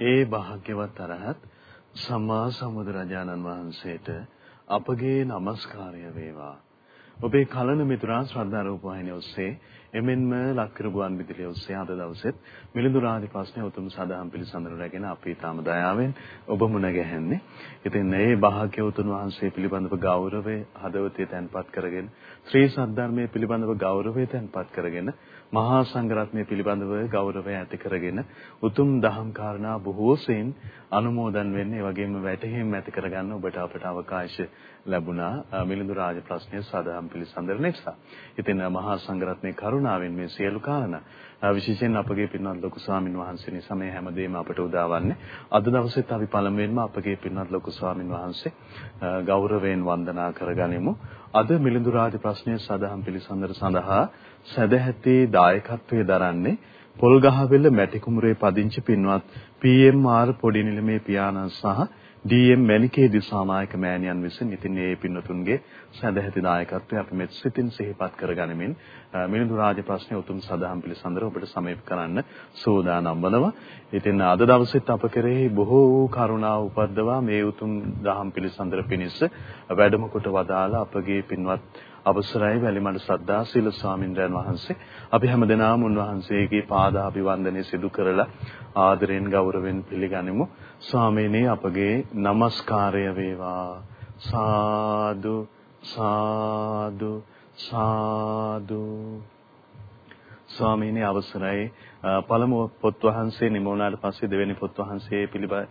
ඒ භාග්‍යවත් අරහත් සම්මා සම්බුදුරජාණන් වහන්සේට අපගේ নমස්කාරය වේවා. ඔබේ කලන මිතුරා ශ්‍රද්ධා රූපවාහිනිය ඔස්සේ එමෙන්ම ලක්කිරු ගුවන් විදුලිය ඔස්සේ අද දවසෙත් මිලිඳු රාජ ප්‍රශ්නය උතුම් සදාම් පිළිසඳර රැගෙන අපි තාම දයාවෙන් ඔබ මුණ ගැහෙන්නේ. ඉතින් මේ භාග්‍යවතුන් වහන්සේ පිළිබඳව ගෞරවය හදවතේ තැන්පත් කරගෙන ශ්‍රී සද්ධර්මයේ පිළිබඳව ගෞරවය තැන්පත් කරගෙන මහා සංඝරත්නය පිළිබඳව ගෞරවය ඇති කරගෙන උතුම් දහම් කාරණා බොහෝ සෙයින් අනුමෝදන් වෙන්නේ වගේම වැටහීම් ඇති කරගන්න ඔබට අපට අවකාශ ලැබුණා මිලිඳු රාජ ප්‍රශ්නය සදාම් පිළිසඳර නිසා. ඉතින් මහා සංඝරත්නයේ කරුණාවෙන් මේ සියලු කාරණා විශේෂයෙන් අපගේ පින්වත් ලොකු ස්වාමින් වහන්සේ නිසා මේ හැමදේම අපට උදාවන්නේ. අද දවසේත් අපි පළමුවෙන්ම අපගේ පින්වත් ලොකු ස්වාමින් වහන්සේ ගෞරවයෙන් වන්දනා කරගනිමු. අද මිලිඳු රාජ ප්‍රශ්නයේ සදාම් පිළිසඳර සඳහා සදැහැති දායකත්වයේ දරන්නේ පොල්ගහවෙල මැටි කුමරේ පදිංචි පින්වත් පී.එම්.ආර් පොඩි නිලමේ පියාණන් සහ ඩී.එම්. මණිකේ දිසානායක මෑණියන් විසින් ඉතින් මේ පින්නතුන්ගේ සදැහැති නායකත්වය අපි මෙත් සිතින් සිහිපත් කරගනිමින් මිලිඳු රාජ ප්‍රශ්නයේ උතුම් සදාම් පිළිසඳර ඔබට සමීප කරන්න සූදානම් වනවා. ඉතින් අද දවසෙත් අප කෙරෙහි බොහෝ වූ කරුණාව උපද්දවා මේ උතුම් දහම් පිළිසඳර පිණිස වැඩම කොට වදාලා අපගේ පින්වත් අවසරයි වැලිමඩ සද්දා සීල ස්වාමින්ද්‍රයන් වහන්සේ. අපි හැමදෙනාම උන්වහන්සේගේ පාදාභිවන්දනය සිදු කරලා ආදරෙන් ගෞරවෙන් පිළිගනිමු. ස්වාමීනි අපගේ নমස්කාරය වේවා. සාදු සාදු සාදු. ස්වාමීනි අවසරයි. පළමුව පොත් වහන්සේ නිමෝනාට පස්සේ දෙවෙනි පොත් වහන්සේ පිළිබඳ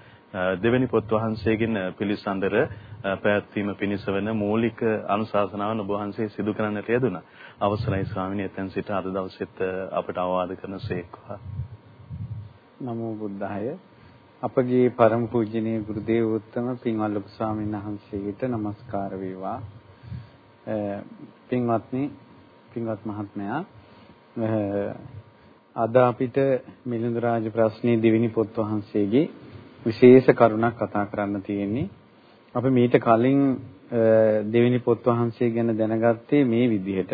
දෙවෙනි පොත් වහන්සේගෙන් පිළිසඳර පැවැත්වීම පිණිස වෙන මූලික අනුශාසනාවන් ඔබ වහන්සේ සිදු කරන්නට යෙදුණා. අවසරයි ස්වාමීනි එතෙන් සිට අද දවසෙත් අපට අවවාද කරනසේක්වා. නමෝ බුද්ධාය. අපගේ පරම පූජනීය ගුරු දේවෝත්තම පින්වත් ලොකු ස්වාමීන් වහන්සේට নমස්කාර වේවා. පින්වත්නි පින්වත් මහත්මයා අද අපිට මිලිඳු රාජ ප්‍රශ්නයේ දෙවෙනි පොත් වහන්සේගේ විශේෂ කරුණක් කතා කරන්න තියෙන්නේ. අපි මීට කලින් දෙවෙනි පොත් වහන්සේ ගැන දැනගත්තේ මේ විදිහට.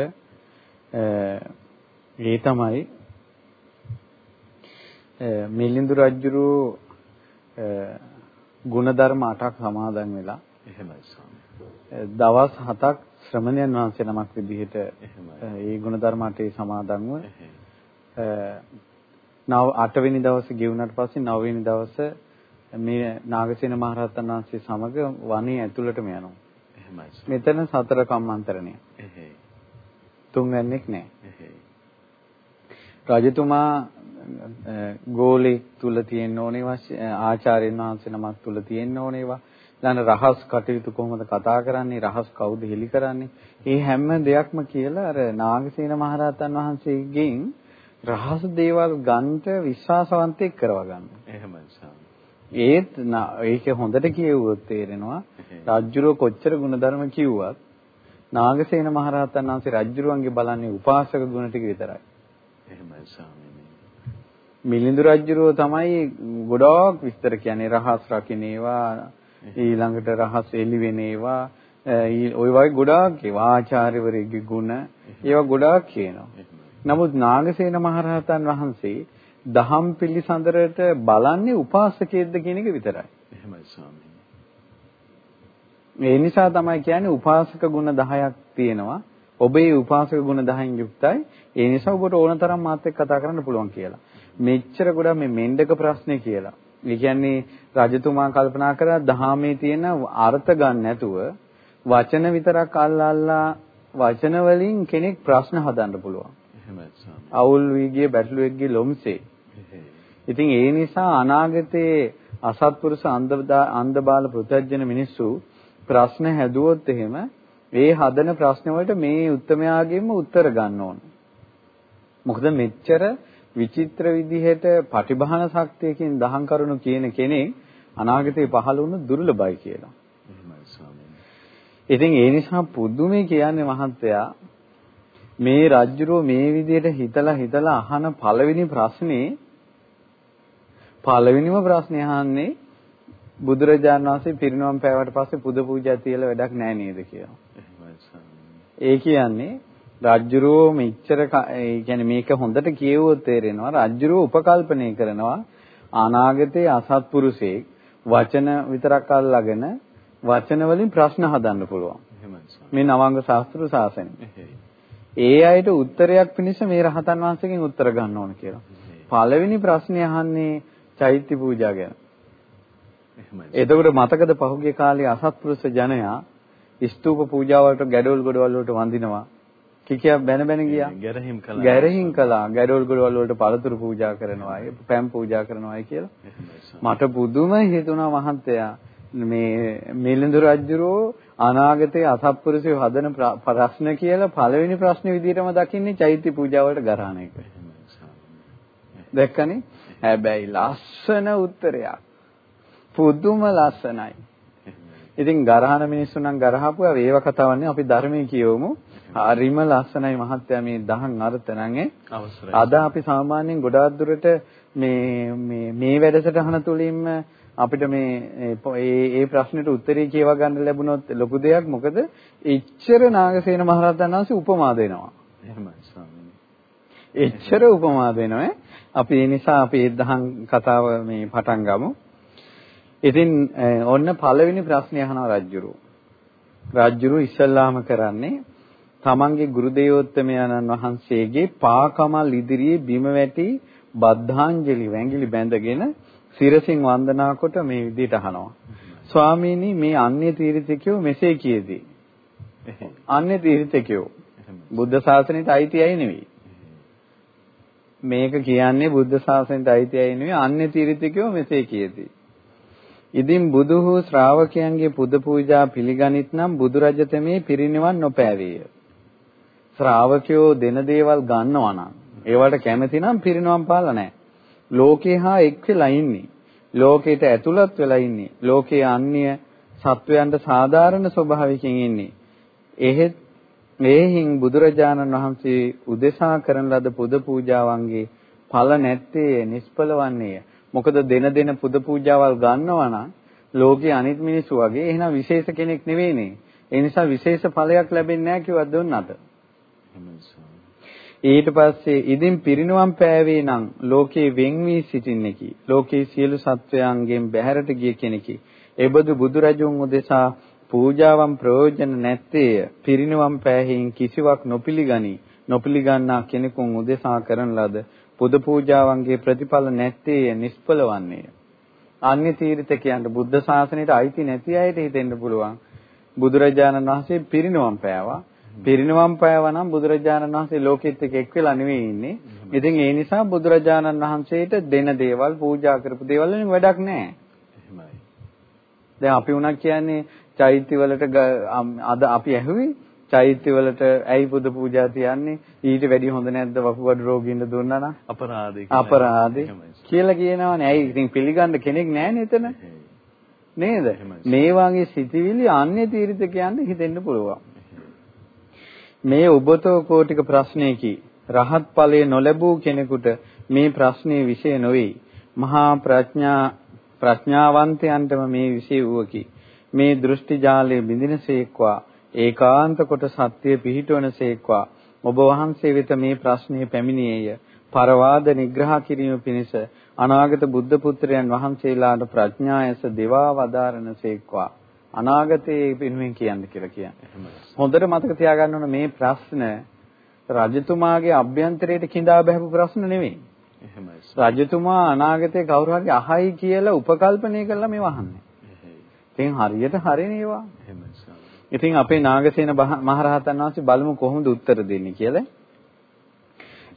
ඒ තමයි මිලිඳු රජුරෝ ගුණධර්ම 8ක් සමාදන් වෙලා එහෙමයි ස්වාමී. දවස් 7ක් ශ්‍රමණයන් වහන්සේ නමක් විදිහට ඒ ගුණධර්ම 8 සමාදන්ව නව 8 වෙනි දවසේ ගෙවුනට පස්සේ 9 වෙනි දවසේ මේ නාගසේන මහරහතන් වහන්සේ සමග වනයේ ඇතුළටම යනවා. එහෙමයි. මෙතන සතර කම්මන්තරණය. එහෙයි. තුන්වැන්නෙක් නැහැ. රජතුමා ගෝලෙක් තුල තියෙන්න ඕනේවා ආචාර්යන් වහන්සේ නමක් තුල තියෙන්න ඕනේවා ඊළඟ රහස් කටයුතු කොහොමද කතා කරන්නේ රහස් කවුද හෙලි කරන්නේ මේ හැම දෙයක්ම කියලා අර නාගසේන මහරහතන් වහන්සේගෙන් රහස් දේවල් ගන්නට විශ්වාසවන්තයෙක් කරව ගන්න. එහෙමයි ඒත් ඒක හොඳට කියෙව්වොත් තේරෙනවා රාජ්‍යරෝ කොච්චර ಗುಣධර්ම කිව්වත් නාගසේන මහරහතන් වහන්සේ රාජ්‍යරුවන්ගේ බලන්නේ උපාසක ගුණ ටික විතරයි. එහෙමයි ස්වාමීනි. මිලිඳු රජුරෝ තමයි ගොඩක් විස්තර කියන්නේ රහස් රකින්නේවා ඊළඟට රහස් එළි වෙනේවා ওই වගේ ගොඩාක් ඒවා ආචාර්යවරයෙක්ගේ ගුණ ඒවා ගොඩාක් කියනවා. නමුත් නාගසේන මහරහතන් වහන්සේ දහම් පිළිසඳරට බලන්නේ උපාසකයෙක්ද කියන එක විතරයි. එහෙමයි ස්වාමීනි. ඒ නිසා තමයි කියන්නේ උපාසක ගුණ 10ක් තියෙනවා. ඔබේ උපාසක ගුණ 10න් යුක්තයි. ඒ නිසා ඔබට ඕන තරම් මාත් එක්ක කතා කරන්න පුළුවන් කියලා. මෙච්චර ගොඩක් මේ මෙණ්ඩක ප්‍රශ්නේ කියලා. ඒ කියන්නේ රජතුමා කල්පනා කරා දහමේ තියෙන අර්ථ ගන්න නැතුව වචන විතරක් අල්ලල්ලා වචන වලින් කෙනෙක් ප්‍රශ්න හදන්න පුළුවන්. එහෙමයි ස්වාමී. අවුල් වී ගිය බැටළුවෙක්ගේ ලොම්සේ. ඉතින් ඒ නිසා අනාගතයේ අසත්පුරුෂ අන්ධ බාල පෘථජන මිනිස්සු ප්‍රශ්න හැදුවොත් එහෙම ඒ හදන ප්‍රශ්න වලට මේ උත්තරමයාගෙන්ම උත්තර ගන්න ඕන. මොකද මෙච්චර විචිත්‍ර විදිහට පටිභාන ශක්තියකින් දහම් කරුණු කියන කෙනෙක් අනාගතේ පහළ වුණු දුර්ලභයි කියලා. එහෙමයි ස්වාමීනි. ඉතින් ඒ නිසා පුදුමේ කියන්නේ මහත්තයා මේ රජ්ජුරෝ මේ විදිහට හිතලා හිතලා අහන පළවෙනි ප්‍රශ්නේ පළවෙනිම ප්‍රශ්නේ අහන්නේ බුදුරජාණන් වහන්සේ පිරිනවම් පෑවට පස්සේ පුද පූජා තියලා වැඩක් නැහැ නේද කියලා. ඒ කියන්නේ රජ්ජුරුව මෙච්චර ඒ කියන්නේ මේක හොඳට කියවුවොත් තේරෙනවා රජ්ජුරුව උපකල්පනය කරනවා අනාගතයේ අසත්පුරුෂයෙක් වචන විතරක් අල්ලාගෙන වචන වලින් ප්‍රශ්න හදන්න පුළුවන්. මේ නවංග ශාස්ත්‍ර ශාසනය. ඒ අයට උත්තරයක් පිණිස මේ රහතන් වහන්සේගෙන් උත්තර ගන්න ඕන කියලා. පළවෙනි ප්‍රශ්නේ අහන්නේ චෛත්‍ය පූජා ගැන. එතකොට මතකද පහුගිය කාලේ අසත්පුරුෂ ජනයා ස්තූප පූජාවලට ගැඩොල් ගොඩවල් වලට වඳිනවා. කිකියක් බැන බැන ගියා. ගැරහිම් කළා. ගැරහිම් කළා. ගැඩොල් ගොඩවල් වලට පළතුරු පූජා කරනවා. පැම් පූජා කරනවායි කියලා. මට පුදුම හිතුණා මහත්තයා මේ මිලිඳු රජුරෝ අනාගතයේ අසත්පුරුෂයෝ හදන ප්‍රශ්න කියලා පළවෙනි ප්‍රශ්නේ විදිහටම දකින්නේ චෛත්‍ය පූජාවලට ගරහන එක. දැක්කනේ? හැබැයි ලස්සන උත්තරයක්. පුදුම ලස්සනයි. ඉතින් ගරහන මිනිස්සු නම් ගරහපුවා වේව කතාවන්නේ අපි ධර්මයේ කියවමු. හරිම ලස්සනයි මහත්තයා මේ දහන් අර්ථ නම් අද අපි සාමාන්‍යයෙන් ගොඩාක් දුරට මේ මේ මේ වැඩසටහන තුලින්ම අපිට මේ ඒ ඒ ප්‍රශ්නෙට උත්තරේ කියවා ගන්න ලැබුණොත් ලොකු දෙයක් මොකද එච්චර නාගසේන මහරහතන් වහන්සේ උපමා දෙනවා එහෙමයි ස්වාමීනි එච්චර උපමා දෙනවා අපි ඒ නිසා අපි ඒ දහම් කතාව මේ පටන් ගමු ඉතින් ඔන්න පළවෙනි ප්‍රශ්නේ අහනවා රජුරු රජුරු ඉස්සල්ලාම කරන්නේ තමන්ගේ ගුරු දේවෝත්තමයන්න් වහන්සේගේ පාකමල් ඉදිරියේ බිම වැටි බද්ධාංජලි වැඟිලි බැඳගෙන සිරසින් වන්දනා කොට මේ විදිහට අහනවා. ස්වාමීනි මේ අන්‍ය තීර්ථකයෝ මෙසේ කියදී. අන්‍ය තීර්ථකයෝ බුද්ධ ශාසනයට අයිතියි නෙවෙයි. මේක කියන්නේ බුද්ධ ශාසනයට අයිතියි නෙවෙයි අන්‍ය තීර්ථකයෝ මෙසේ කියදී. ඉදින් බුදු වූ ශ්‍රාවකයන්ගේ පුද පූජා පිළිගනිත් නම් බුදු රජතමේ පිරිනිවන් නොපෑවේය. ශ්‍රාවකයෝ දෙන දේවල් ගන්නවා නම් ඒවට කැමති නම් පිරිනිවන් පාලා නැහැ. ලෝකේ හා එක් වෙලා ඉන්නේ. ලෝකයට ඇතුළත් වෙලා ඉන්නේ. ලෝකයේ අන්‍ය සත්වයන්ට සාධාරණ ස්වභාවයකින් ඉන්නේ. එහෙත් මේහින් බුදුරජාණන් වහන්සේ උදෙසා කරන ලද පුද පූජාවන්ගේ ඵල නැත්තේ නිෂ්ඵලවන්නේය. මොකද දෙන දෙන පුද පූජාවල් ගන්නවා නම් ලෝකයේ අනිත් මිනිස්සු වගේ එහෙනම් විශේෂ කෙනෙක් නෙවෙයිනේ. ඒ නිසා විශේෂ ඵලයක් ලැබෙන්නේ නැහැ කිව්වත් දුන්නත. ඊට පස්සේ ඉදින් පිරිනුවම් පෑවේ නම් ලෝකේ වෙන් වී සිටින්නේකි. ලෝකේ සියලු සත්වයන්ගෙන් බැහැරට ගිය කෙනෙකි. එබඳු බුදුරජුන් උදෙසා පූජාවන් ප්‍රයෝජන නැත්තේය. පිරිනුවම් පෑහෙයින් කිසිවක් නොපිළිගනි. නොපිළිගන්නා කෙනෙකුන් උදෙසා කරන ලද පුද පූජාවන්ගේ ප්‍රතිඵල නැත්තේය නිෂ්ඵල වන්නේය. අන්‍ය තීර්ථකයන්ට බුද්ධ ශාසනයට අයිති නැති අයට හිතෙන්න පුළුවන්. බුදුරජාණන් වහන්සේ පිරිනුවම් පෑවා. පිරිනවම් පෑවා නම් බුදුරජාණන් වහන්සේ ලෝකෙත් එක්ක එක් වෙලා නෙවෙයි ඉන්නේ. ඉතින් ඒ නිසා බුදුරජාණන් වහන්සේට දෙන දේවල් පූජා කරපු දේවල් වලින් වැඩක් නැහැ. එහෙමයි. දැන් අපි උනක් කියන්නේ චෛත්‍ය වලට අද අපි ඇහුවේ චෛත්‍ය වලට ඇයි පුද පූජා තියන්නේ? ඊට වැඩි හොඳ නැද්ද? වකුගඩු රෝගීන්ට දුන්නා නම්? අපරාධේ අපරාධේ කියලා කියනවනේ. ඇයි? ඉතින් පිළිගන්න කෙනෙක් නැහැ නේද? නේද මේ වගේ සිතිවිලි අන්‍ය තීර්ථකයන්ට හිතෙන්න පුළුවන්. මේ ඔබතෝ කෝටික ප්‍රශ්නයකි. රහත් ඵලය නොලැබූ කෙනෙකුට මේ ප්‍රශ්නේ විශේෂ නොවේ. මහා ප්‍රඥා ප්‍රඥාවන්තයන්ටම මේ විශේෂ වූකි. මේ දෘෂ්ටි ජාලය බිඳිනසේක්වා ඒකාන්ත කොට සත්‍ය පිහිටවනසේක්වා ඔබ වහන්සේ වෙත මේ ප්‍රශ්නේ පැමිණියේය. පරවාද නිග්‍රහ කිරීම පිණිස අනාගත බුද්ධ පුත්‍රයන් වහන්සේලාට ප්‍රඥා ඇස දෙවා වදාරනසේක්වා අනාගතයේ වෙනුවෙන් කියන්න කියලා කියන්නේ. හොඳට මතක තියාගන්න ඕන මේ ප්‍රශ්න රජතුමාගේ අභ්‍යන්තරයට කිඳා බහැපු ප්‍රශ්න නෙවෙයි. එහෙමයි. රජතුමා අනාගතේ කවුරු හරි අහයි කියලා උපකල්පනය කරලා මේව අහන්නේ. ඉතින් හරියට හරිනේ ඒවා. එහෙමයි. ඉතින් අපේ නාගසේන මහරහතන් වහන්සේ බලමු කොහොමද උත්තර දෙන්නේ කියලා.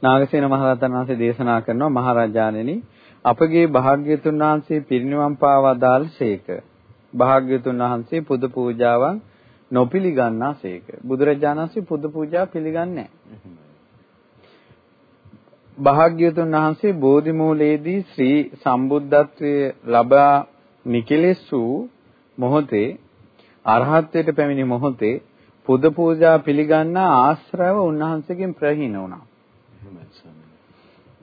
නාගසේන මහරහතන් වහන්සේ දේශනා කරනවා මහරජාණෙනි අපගේ භාග්‍යතුන් වහන්සේ පිරිනිවන් පාවා දාල්සේක. භාග්‍යතුන් වහන්සේ පුද පූජාවන් නොපිළිගන්නාසේක. බුදුරජාණන් වහන්සේ පුද පූජා පිළිගන්නේ භාග්‍යතුන් වහන්සේ බෝධි මූලයේදී ශ්‍රී සම්බුද්ධත්වයේ ලබා නිකලෙසු මොහොතේ අරහත්ත්වයට පැමිණි මොහොතේ පුද පූජා පිළිගන්නා ආශ්‍රව උන්වහන්සේගෙන් ප්‍රහීන වුණා.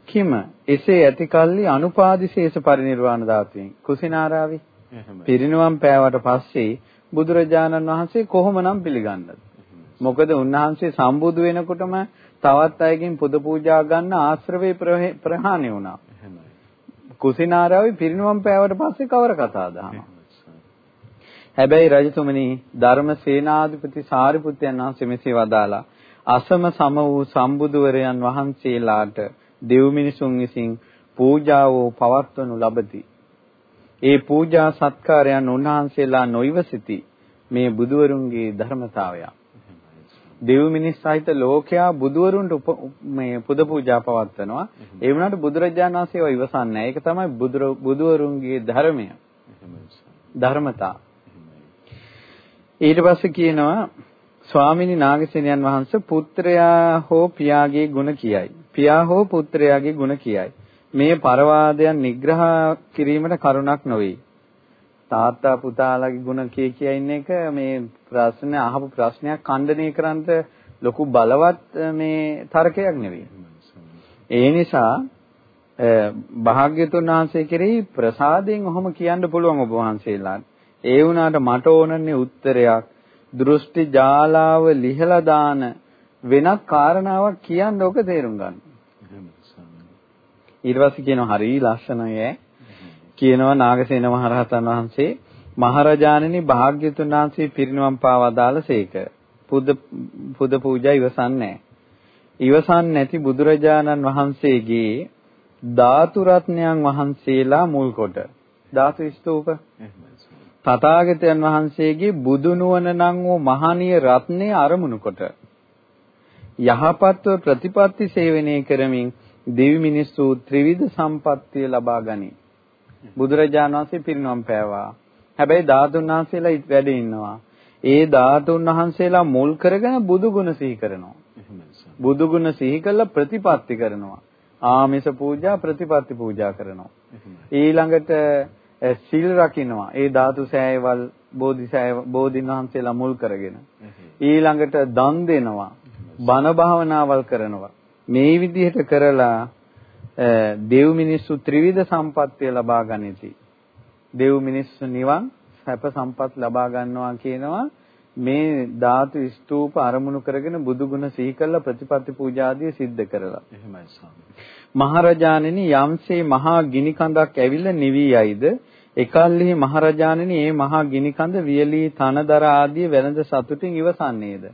කිම එසේ ඇති කල්ලි අනුපාදිශේෂ පරිනිර්වාණ ධාතුවෙන් කුසිනාරාවේ පිරිනුවම් පෑවට පස්සේ බුදුරජාණන් වහන්සේ කොහොමනම් පිළිගන්නද? මොකද උන්වහන්සේ සම්බුදු වෙනකොටම තවත් අයකින් පුද පූජා ගන්න ආශ්‍රවේ ප්‍රහාණය වුණා. කුසිනාරාවේ පිරිනුවම් පෑවට පස්සේ කවර කතාවද අහනවා. හැබැයි රජතුමනි ධර්ම සේනාධිපති සාරිපුත්යන් වහන්සේ මෙසේ වදාලා අසම සම වූ සම්බුදුවරයන් වහන්සේලාට දෙව් මිනිසුන් විසින් පූජාවෝ පවත්වනු ලබති. ඒ පූජා සත්කාරයන් උන්වහන්සේලා නොයිවසිති මේ බුදුවරුන්ගේ ධර්මතාවය. දෙව් මිනිස් සහිත ලෝකයා බුදුවරුන්ට මේ පුද පූජා පවත්වනවා. ඒ වුණාට බුදුරජාණන් වහන්සේව ඉවසන්නේ නැහැ. ඒක තමයි බුදුවරුන්ගේ ධර්මය. ධර්මතා. ඊට පස්සේ කියනවා ස්වාමිනී නාගසේනයන් වහන්සේ පුත්‍රයා හෝ පියාගේ ගුණ කියයි. පියා හෝ පුත්‍රයාගේ ගුණ කියයි. මේ පරවාදයන් නිග්‍රහ කිරීමට කරුණක් නොවේ. තාත්තා පුතාලාගේ ගුණ කිය කිය ඉන්න එක මේ ප්‍රශ්න අහපු ප්‍රශ්නයක් ඛණ්ඩනය කරන්නට ලොකු බලවත් මේ තර්කයක් නෙවෙයි. ඒ නිසා භාග්‍යතුන් වහන්සේ කෙරෙහි ප්‍රසාදයෙන් ඔහොම කියන්න පුළුවන් ඔබ වහන්සේලාට. ඒ වුණාට මට ඕනන්නේ උත්තරයක් දෘෂ්ටි ජාලාව ලිහලා දාන වෙනත් කාරණාවක් කියන්න ඔක තේරුම් ගන්න. ඊට පස්සේ කියනවා හරි ලස්සනයි ඈ. කියනවා නාගසේන මහරහතන් වහන්සේ මහරජාණනි භාග්‍යතුන් වහන්සේ පිරිනිවන් පාවදාලසේක. පුද පුද පූජා ඉවසන්නේ ඉවසන් නැති බුදුරජාණන් වහන්සේගේ ධාතු රත්නයන් වහන්සේලා මුල් කොට ධාතු ස්තූප තථාගතයන් වහන්සේගේ බුදු නුවණ නම් වූ මහණීය රත්නය අරමුණු කොට යහපත්ව ප්‍රතිපත්ති සේවනය කරමින් දෙවි මිනිස්සු ත්‍රිවිධ සම්පත්තිය ලබා ගනී. බුදුරජාණන් වහන්සේ පිරිනොම් පෑවා. හැබැයි ධාතුන් වහන්සේලා වැඩ ඉන්නවා. ඒ ධාතුන් වහන්සේලා මුල් කරගෙන බුදු ගුණ සිහි කරනවා. බුදු ගුණ සිහි කළා ප්‍රතිපත්ති කරනවා. ආමිස පූජා ප්‍රතිපත්ති පූජා කරනවා. ඊළඟට සිල් රකින්නවා. ඒ ධාතු සෑයවල් බෝධි සෑය බෝධින් වහන්සේලා මුල් කරගෙන. ඊළඟට දන් දෙනවා. බණ භාවනාවල් කරනවා. මේ විදිහට කරලා දෙව් මිනිස්සු ත්‍රිවිධ සම්පත්තිය ලබා ගනිති. දෙව් මිනිස්සු නිවන් සැප සම්පත් ලබා ගන්නවා කියනවා මේ ධාතු ස්තූප අරමුණු කරගෙන බුදු ගුණ සිහි කළා ප්‍රතිපත්ති පූජා ආදී සිද්ධ කරලා. එහෙමයි ස්වාමී. මහරජාණෙනි යම්සේ මහා ගිනි කඳක් ඇවිල්ලා නිවි යයිද එකල්හි මහරජාණෙනි මේ මහා ගිනි කඳ වියලී තනදර ආදී වෙළඳ සතුටින් ඉවසන්නේද?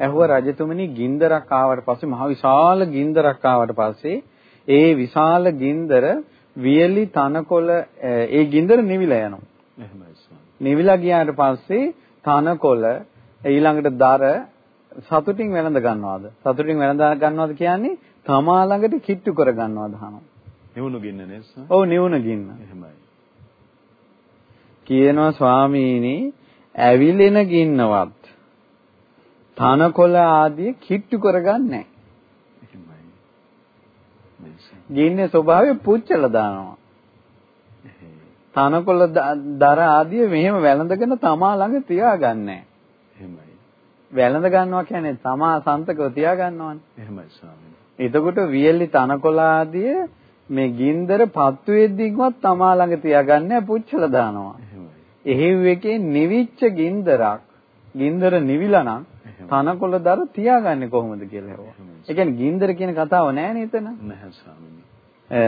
ඇහුව රජතුමනි ගින්දරක් ආවට පස්සේ මහ විශාල ගින්දරක් ආවට පස්සේ ඒ විශාල ගින්දර වියලි තනකොළ ඒ ගින්දර නිවිලා යනවා. එහෙමයි නිවිලා ගියාට පස්සේ තනකොළ ඊළඟට දර සතුටින් වෙළඳ ගන්නවාද? සතුටින් වෙළඳ ගන්නවාද කියන්නේ තමා ළඟට කිට්ටු කර ගන්නවාද අහනවා නිවුණු ගින්න නේද ඔව් නිවුණු ගින්න. එහෙමයි. කියනවා ස්වාමීනි ඇවිලෙන ගින්නවත් තනකොළ ආදී කිට්ටු කරගන්නේ ගින්නේ ස්වභාවය පුච්චලා දානවා. තනකොළ දර ආදී මෙහෙම වැළඳගෙන තමා ළඟ තියාගන්නේ එහෙමයි. වැළඳ ගන්නවා කියන්නේ තමා සන්තකව තියාගන්නවනේ. එහෙමයි ස්වාමීනි. එතකොට වියලි තනකොළ මේ ගින්දර පත්තු වෙද්දීවත් තමා ළඟ තියාගන්නේ පුච්චලා දානවා. එහෙව් එකේ නිවිච්ච ගින්දරක් ගින්දර නිවිලා නම් තනකොළ දර තියාගන්නේ කොහොමද කියලා හෙව්වා. ඒ කියන්නේ ගින්දර කියන කතාව නෑ නේද එතන? නැහැ ස්වාමීනි.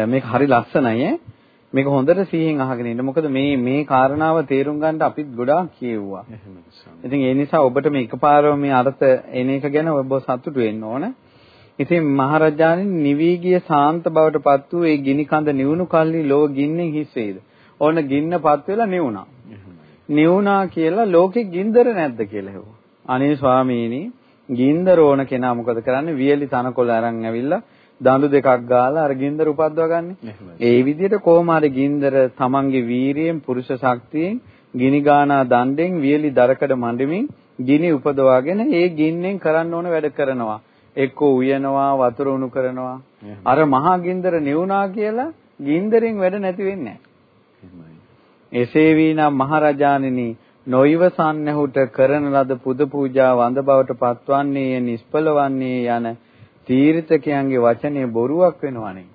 මේක හරි ලස්සනයි ඈ. මේක හොඳට සිහින් අහගෙන ඉන්න. මොකද මේ මේ කාරණාව තේරුම් ගන්න අපිත් ගොඩාක් කියෙව්වා. ඉතින් ඒ නිසා ඔබට මේ එකපාරම මේ අර්ථ එන එක ගැන ඔබ සතුටු වෙන්න ඕන. ඉතින් මහරජාණන් නිවි ගිය සාන්ත බවට පත් වූ ඒ ගිනි කඳ නිවුණු කල්ලි ලෝ ගින්නෙන් හිස් වේද. ඕන ගින්නපත් වෙලා නිවුණා. නිවුණා කියලා ලෝකෙ ගින්දර නැද්ද කියලා හෙව්වා. අනේ ස්වාමීනි ගින්දර ඕන කෙනා මොකද කරන්නේ? වියලි තනකොළ අරන් ඇවිල්ලා දඬු දෙකක් ගාලා අර ගින්දර උපද්දවා ගන්න. ඒ විදිහට කොහොම හරි ගින්දර තමන්ගේ වීරියෙන් පුරුෂ ශක්තියෙන් ගිනි ගානා දණ්ඩෙන් වියලි දරකඩ මඬමින් ගිනි උපදවාගෙන ඒ ගින්නෙන් කරන්න ඕන වැඩ කරනවා. එක්කෝ උයනවා වතුර උණු කරනවා. අර මහා ගින්දර නිවුණා කියලා ගින්දරෙන් වැඩ නැති වෙන්නේ නැහැ. එසේ වීනම් මහරජාණෙනි නොයිවසන්නහුට කරන ලද පුද පූජා වඳ බවට පත්වන්නේ නිෂ්පලවන්නේ යන තීර්ථකයන්ගේ වචනේ බොරුවක් වෙනවනේ.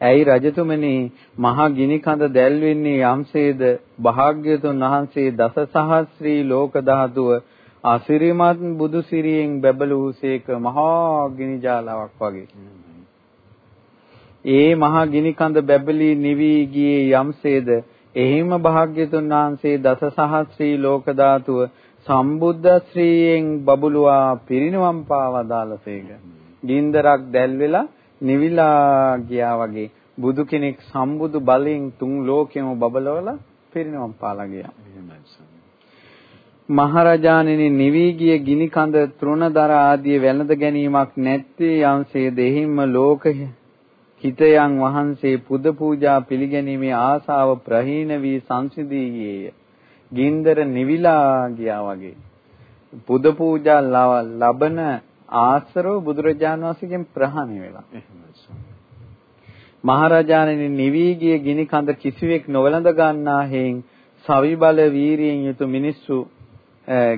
ඇයි රජතුමනි මහා ගිනි කඳ දැල්වෙන්නේ යම්සේද භාග්‍යතුන් වහන්සේ දස සහස්‍රී ලෝක ධාතුව අසිරිමත් බුදු සිරියෙන් බැබළුසේක මහා ගිනි ජාලාවක් වගේ. ඒ මහා ගිනි කඳ බැබලී නිවි ගියේ යම්සේද එහිම භාග්‍යතුන් වහන්සේ දස සහස්‍රී ලෝක ධාතුව සම්බුද්ධ ශ්‍රීයෙන් බබළුවා පිරිනිවන් පාවදාලසේක. ගින්දරක් දැල් වෙලා නිවිලා ගියා වගේ බුදු කෙනෙක් සම්බුදු බලයෙන් තුන් ලෝකෙම බබලවලා පිරිනිවන් පාලා ගියා. මහරජාණෙනි නිවි ගිය ගිනි කඳ තෘණදර ආදී වැළඳ ගැනීමක් නැත්තේ යම්සේ දෙහිම්ම ලෝක හිතයන් වහන්සේ පුද පූජා පිළිගැනීමේ ආසාව ප්‍රහීන වී සංසිඳී ගියේය. ගින්දර නිවිලා ගියා වගේ. පුද පූජා ලබන ආශ්‍රව බුදුරජාණන් වහන්සේගෙන් ප්‍රහාණය වෙලා. මහරජාණෙනි නිවි ගිය ගිනි කඳ කිසිවෙක් නොවලඳ ගන්නා හේන් සවි බල වීරියෙන් යුතු මිනිස්සු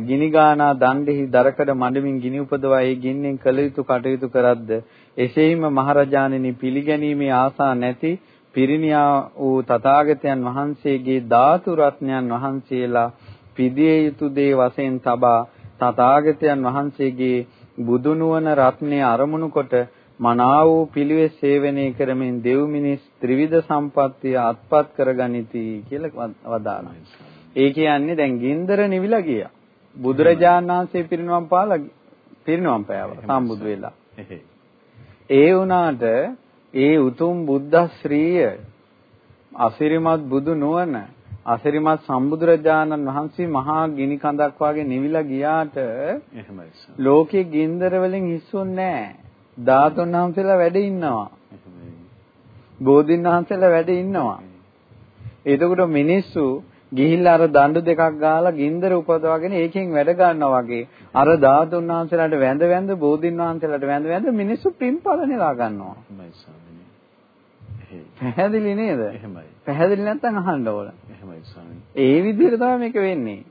ගිනි ගානා දණ්ඩෙහි දරකඩ මඬමින් ගිනි උපදවා ඒ ගින්නෙන් කළ යුතු කටයුතු කරද්ද එසේම මහරජාණෙනි පිළිගැනීමේ ආසා නැති පිරිනියා වූ තථාගතයන් වහන්සේගේ ධාතු රත්නයන් වහන්සේලා පිදිය යුතු දේ වශයෙන් තබා තථාගතයන් වහන්සේගේ බුදු නුවණ රත්නේ අරමුණු කොට මනා වූ පිළිවෙත් සේවනය කරමින් දෙව් මිනිස් ත්‍රිවිධ සම්පත්තිය අත්පත් කරගනිති කියලා වදාළා. ඒ කියන්නේ දැන් ගින්දර නිවිලා ගියා. බුදුරජාණන් වහන්සේ පිරිනවම් පාලා පිරිනවම් පෑවා සම්බුදු වෙලා. ඒ වුණාට ඒ උතුම් බුද්ධ ශ්‍රීය අසිරිමත් බුදු නුවණ අසිරිමත් සම්බුදුරජාණන් වහන්සේ මහා ගිනි කඳක් වාගේ නිවිලා ගියාට එහෙමයි ලෝකේ ගින්දර වලින් හිස්සුන්නේ නැහැ. ධාතුන් වහන්සේලා වැඩ ඉන්නවා. බෝධින් වහන්සේලා වැඩ ඉන්නවා. එතකොට මිනිස්සු ගිහිල්ලා අර දඬු දෙකක් ගාලා ගින්දර උපදවාගෙන ඒකෙන් වැඩ ගන්නවා වගේ අර ධාතුන් වහන්සේලාට වැඳ වැඳ බෝධින් වහන්සේලාට වැඳ වැඳ මිනිස්සු පින්පල නෙලා ගන්නවා. පැහැදිලි නේද? එහෙමයි. පැහැදිලි නැත්නම් අහන්න ඕන. එහෙමයි ස්වාමී. ඒ විදිහට තමයි මේක වෙන්නේ.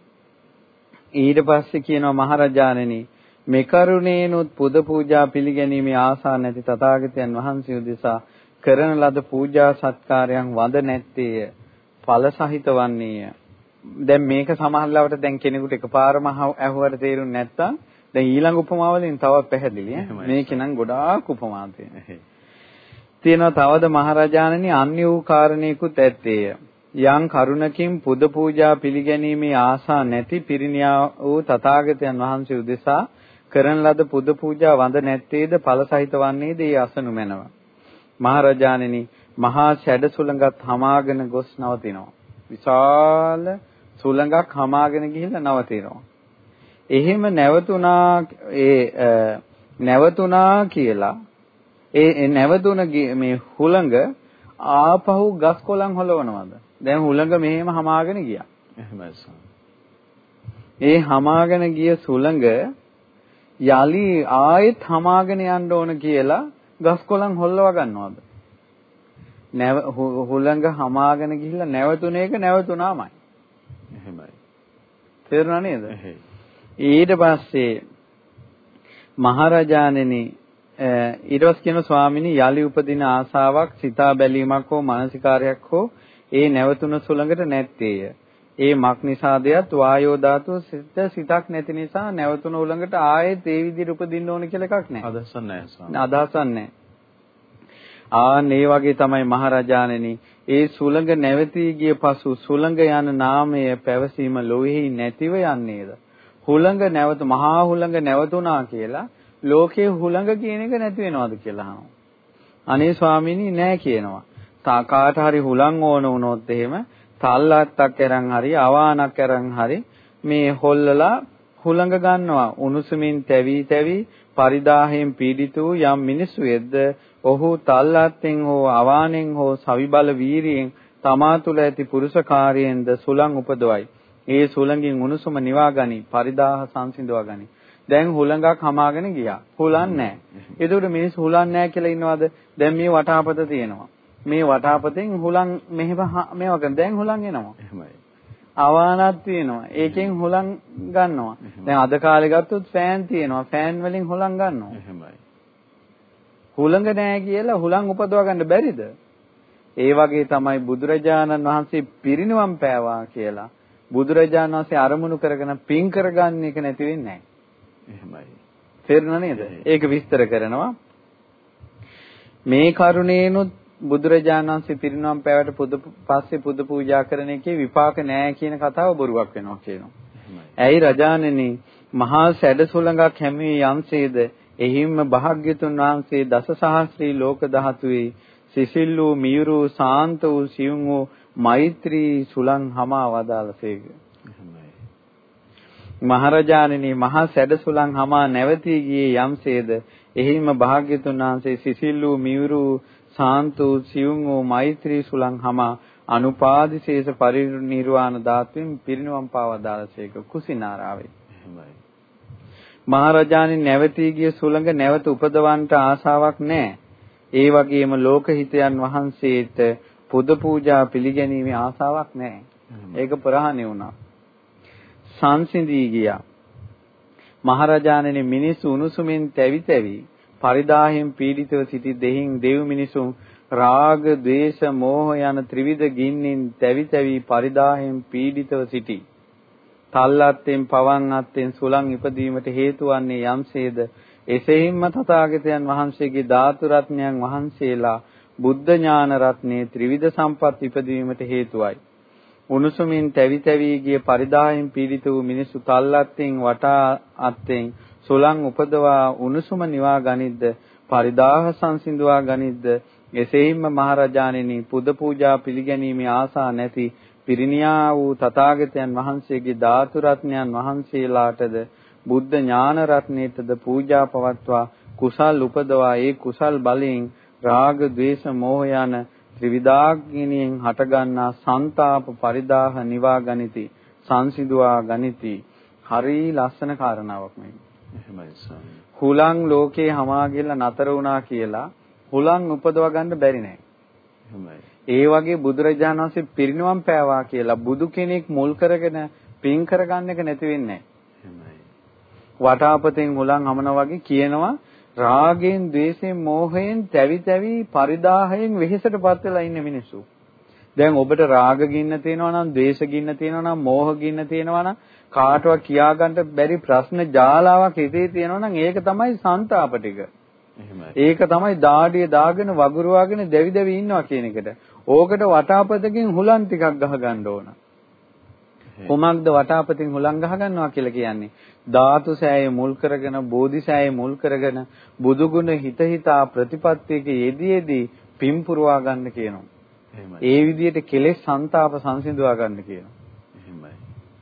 ඊට පස්සේ කියනවා මහරජාණෙනි මේ කරුණේනොත් පුද පූජා පිළිගැනීමේ ආසා නැති තථාගතයන් වහන්සේ උදෙසා කරන ලද පූජා සත්කාරයන් වඳ නැත්තේය. ඵල සහිත වන්නේය. දැන් මේක සමහරවිට දැන් කෙනෙකුට එකපාරම ඇහුවට තේරුන්නේ නැත්තම් දැන් ඊළඟ උපමාවලින් තවත් පැහැදිලි මේක නම් ගොඩාක් උපමා තියෙනවා තවද මහරජාණනි අන්‍ය වූ කාරණේකුත් ඇත්තේය. යම් කරුණකින් පුද පූජා පිළිගැනීමේ ආසා නැති පිරිනියා වූ තථාගතයන් වහන්සේ උදෙසා කරන ලද පුද පූජා වඳ නැත්තේද ඵල සහිත වන්නේද ඒ අසනු මැනව. මහරජාණෙනි මහා සැඩ සුළඟත් හමාගෙන ගොස් නවතිනවා. විශාල සුළඟක් හමාගෙන ගිහිල්ලා නවතිනවා. එහෙම නැවතුණා ඒ නැවතුණා කියලා ඒ නැවතුණ මේ හුළඟ ආපහු ගස් කොළන් හොලවනවද? දැන් හුළඟ මෙහෙම හමාගෙන ගියා. එහෙමයි ඒ හමාගෙන ගිය සුළඟ යලි ආයෙත් හමාගෙන යන්න ඕන කියලා ගස් කොළන් හොල්ලව ගන්නවද? නැව හුළඟ හමාගෙන ගිහිල්ලා නැවතුන එක නැවතුනාමයි. එහෙමයි. තේරුණා නේද? ඊට පස්සේ මහරජාණෙනි ඊට පස්සේ කියන ස්වාමිනී යලි උපදින ආසාවක් සිතා බැලීමක් හෝ මානසිකාරයක් හෝ ඒ නැවතුන සුළඟට නැත්තේය. ඒ මක් නිසාදයක් වායෝ ධාතුව සිත සිතක් නැති නිසා නැවතුන උලඟට ආයෙත් ඒ විදිහට උපදින්න ඕන කියලා එකක් නැහැ. අදහසක් නැහැ ස්වාමී. අදහසක් නැහැ. ආන් ඒ වගේ තමයි මහරජාණෙනි. ඒ සුළඟ නැවතී ගිය පසු සුළඟ යන නාමය පැවසීම ලෝෙහි නැතිව යන්නේද? හුළඟ නැවත මහා හුළඟ නැවතුණා කියලා ලෝකේ හුළඟ කියන එක නැති වෙනවද කියලා අහනවා. අනේ ස්වාමීනි නෑ කියනවා. තා කාට හරි හුළං ඕන වුණොත් එහෙම තල්ලත්තක් අරන් හරි අවානක් අරන් හරි මේ හොල්ලලා හුළඟ ගන්නවා. උණුසුමින් තැවි තැවි පරිදාහයෙන් පීඩිත වූ යම් මිනිසු එද්ද ඔහු තල්ලත්තෙන් හෝ අවානෙන් හෝ සවිබල වීරියෙන් තමා තුළ ඇති පුරුෂකාරයෙන්ද සුලං උපදවයි. ඒ සුලංගෙන් උණුසුම නිවා ගනි, පරිදාහ සංසිඳවා ගනි. දැන් හුලඟක් හමාගෙන ගියා. හුලන් නැහැ. ඒකට මිනිස් හුලන් නැහැ කියලා ඉන්නවද? දැන් මේ වටාපත තියෙනවා. මේ වටාපතෙන් හුලන් මෙහෙම මේවා කරන දැන් හුලන් එනවා. එහෙමයි. අවානක් තියෙනවා. ඒකෙන් හුලං ගන්නවා. දැන් අද කාලේ ගත්තොත් ෆෑන් තියෙනවා. ෆෑන් වලින් හුලං ගන්නවා. එහෙමයි. හුළඟ නැහැ කියලා හුළං උපදවා ගන්න බැරිද? ඒ වගේ තමයි බුදුරජාණන් වහන්සේ පිරිනිවන් පෑවා කියලා බුදුරජාණන් වහන්සේ අරමුණු කරගෙන පින් කරගන්න එක නැති වෙන්නේ නැහැ. එහෙමයි. නේද? ඒක විස්තර කරනවා. මේ කරුණේනොත් බුදුරජාණන් වහන්සේ පිරිනවම් පෑවට පුද පස්සේ පුද පූජා කරන එකේ විපාක නෑ කියන කතාව බොරුවක් වෙනවා කියනවා. ඇයි රජාණෙනි මහා සැඩසුලඟක් හැමී යම්සේද එහිම භාග්‍යතුන් වහන්සේ දස සහස්‍රී ලෝක ධාතුවේ සිසිල් වූ මියුරු සාන්ත වූ සියුම් වූ මෛත්‍රී සුලං හමා වදාළසේක. මහරජාණෙනි මහා සැඩසුලං හමා නැවතී ගියේ යම්සේද එහිම භාග්‍යතුන් වහන්සේ සිසිල් වූ මියුරු සාන්ත වූ සියුම් වූ මෛත්‍රී සුලං හමා අනුපාදිශේෂ පරිනිර්වාණ ධාතුවෙන් පිරිනුවම් පාවදාලසේක කුසිනාරාවේ. එහෙමයි. මහරජාණන් නැවතී ගිය සුළඟ නැවත උපදවන්නට ආසාවක් නැහැ. ඒ වගේම ලෝකහිතයන් වහන්සේට පුද පූජා පිළිගැනීමේ ආසාවක් නැහැ. ඒක ප්‍රහාණය වුණා. සංසිඳී ගියා. මහරජාණනි මිනිස්සු උණුසුමින් තැවි තැවි පරිදාහෙන් පීඩිතව සිටි දෙහින් දෙව් මිනිසුන් රාග, ద్వේෂ, මෝහ යන ත්‍රිවිධ ගින්නින් තැවි තැවි පරිදාහෙන් පීඩිතව සිටි. තල්ලත්තෙන් පවන් අත්තෙන් සුලං ඉපදීමට හේතු වන්නේ යම්සේද? එසේහිම්ම තථාගතයන් වහන්සේගේ ධාතු රත්නයන් වහන්සේලා බුද්ධ ඥාන රත්නේ ත්‍රිවිධ සම්පත් ඉපදීමට හේතුවයි. උණුසුමින් තැවි තැවි ගිය පරිදායෙන් පීඩිත වූ මිනිසු තල්ලත්තෙන් වටා අත්තෙන් සුලං උපදවා උණුසුම නිවා ගනිද්ද? පරිදාහ සංසිඳුවා ගනිද්ද? එසේහිම්ම මහරජාණෙනි පුද පූජා පිළිගැනීමේ ආසා නැති පිරිණියා වූ තථාගතයන් වහන්සේගේ ධාතු රත්නයන් වහන්සේලාටද බුද්ධ ඥාන රත්නයටද පූජා පවත්වා කුසල් උපදවා ඒ කුසල් බලයෙන් රාග ద్వේෂ මෝහ යන ත්‍රිවිධාග්නියෙන් හටගන්නා සන්තාප පරිදාහ නිවා ගනිති සංසිඳුවා ගනිති. හරි ලස්සන කාරණාවක් මේක. එහෙමයි හුලං ලෝකේ hama කියලා නතර වුණා කියලා හුලං උපදව ගන්න බැරි නෑ. එහෙමයි. ඒ වගේ බුදුරජාණන් වහන්සේ පිරිනිවන් පෑවා කියලා බුදු කෙනෙක් මුල් කරගෙන පින් කරගන්න එක නැති වෙන්නේ වටාපතෙන් උලන් අමන වගේ කියනවා රාගයෙන්, ద్వේෂයෙන්, මෝහයෙන් තැවි තැවි පරිදාහයෙන් වෙහෙසටපත් වෙලා ඉන්න මිනිස්සු. දැන් ඔබට රාග ගින්න තියෙනවා නම්, ద్వේෂ ගින්න තියෙනවා නම්, මෝහ ගින්න තියෙනවා නම් කාටවත් කියාගන්න බැරි ප්‍රශ්න ජාලාවක් හිතේ තියෙනවා නම් ඒක තමයි ਸੰతాප ටික. ඒක තමයි දාඩිය දාගෙන වගුරුවාගෙන දෙවි දෙවි ඉන්නවා කියන එකට. ඕකට වටාපතකින් හුලන් ටිකක් ගහ ගන්න ඕන. කොමක්ද වටාපතින් හුලං ගහ ගන්නවා කියලා කියන්නේ? ධාතු සෑය මුල් කරගෙන බෝධි සෑය මුල් කරගෙන බුදුගුණ හිත හිතා ප්‍රතිපත්තියක යෙදීදී පින් පුරවා ගන්න කියනවා. ඒ විදිහට කෙලෙස් ਸੰతాප සංසිඳවා ගන්න කියනවා. එහෙමයි.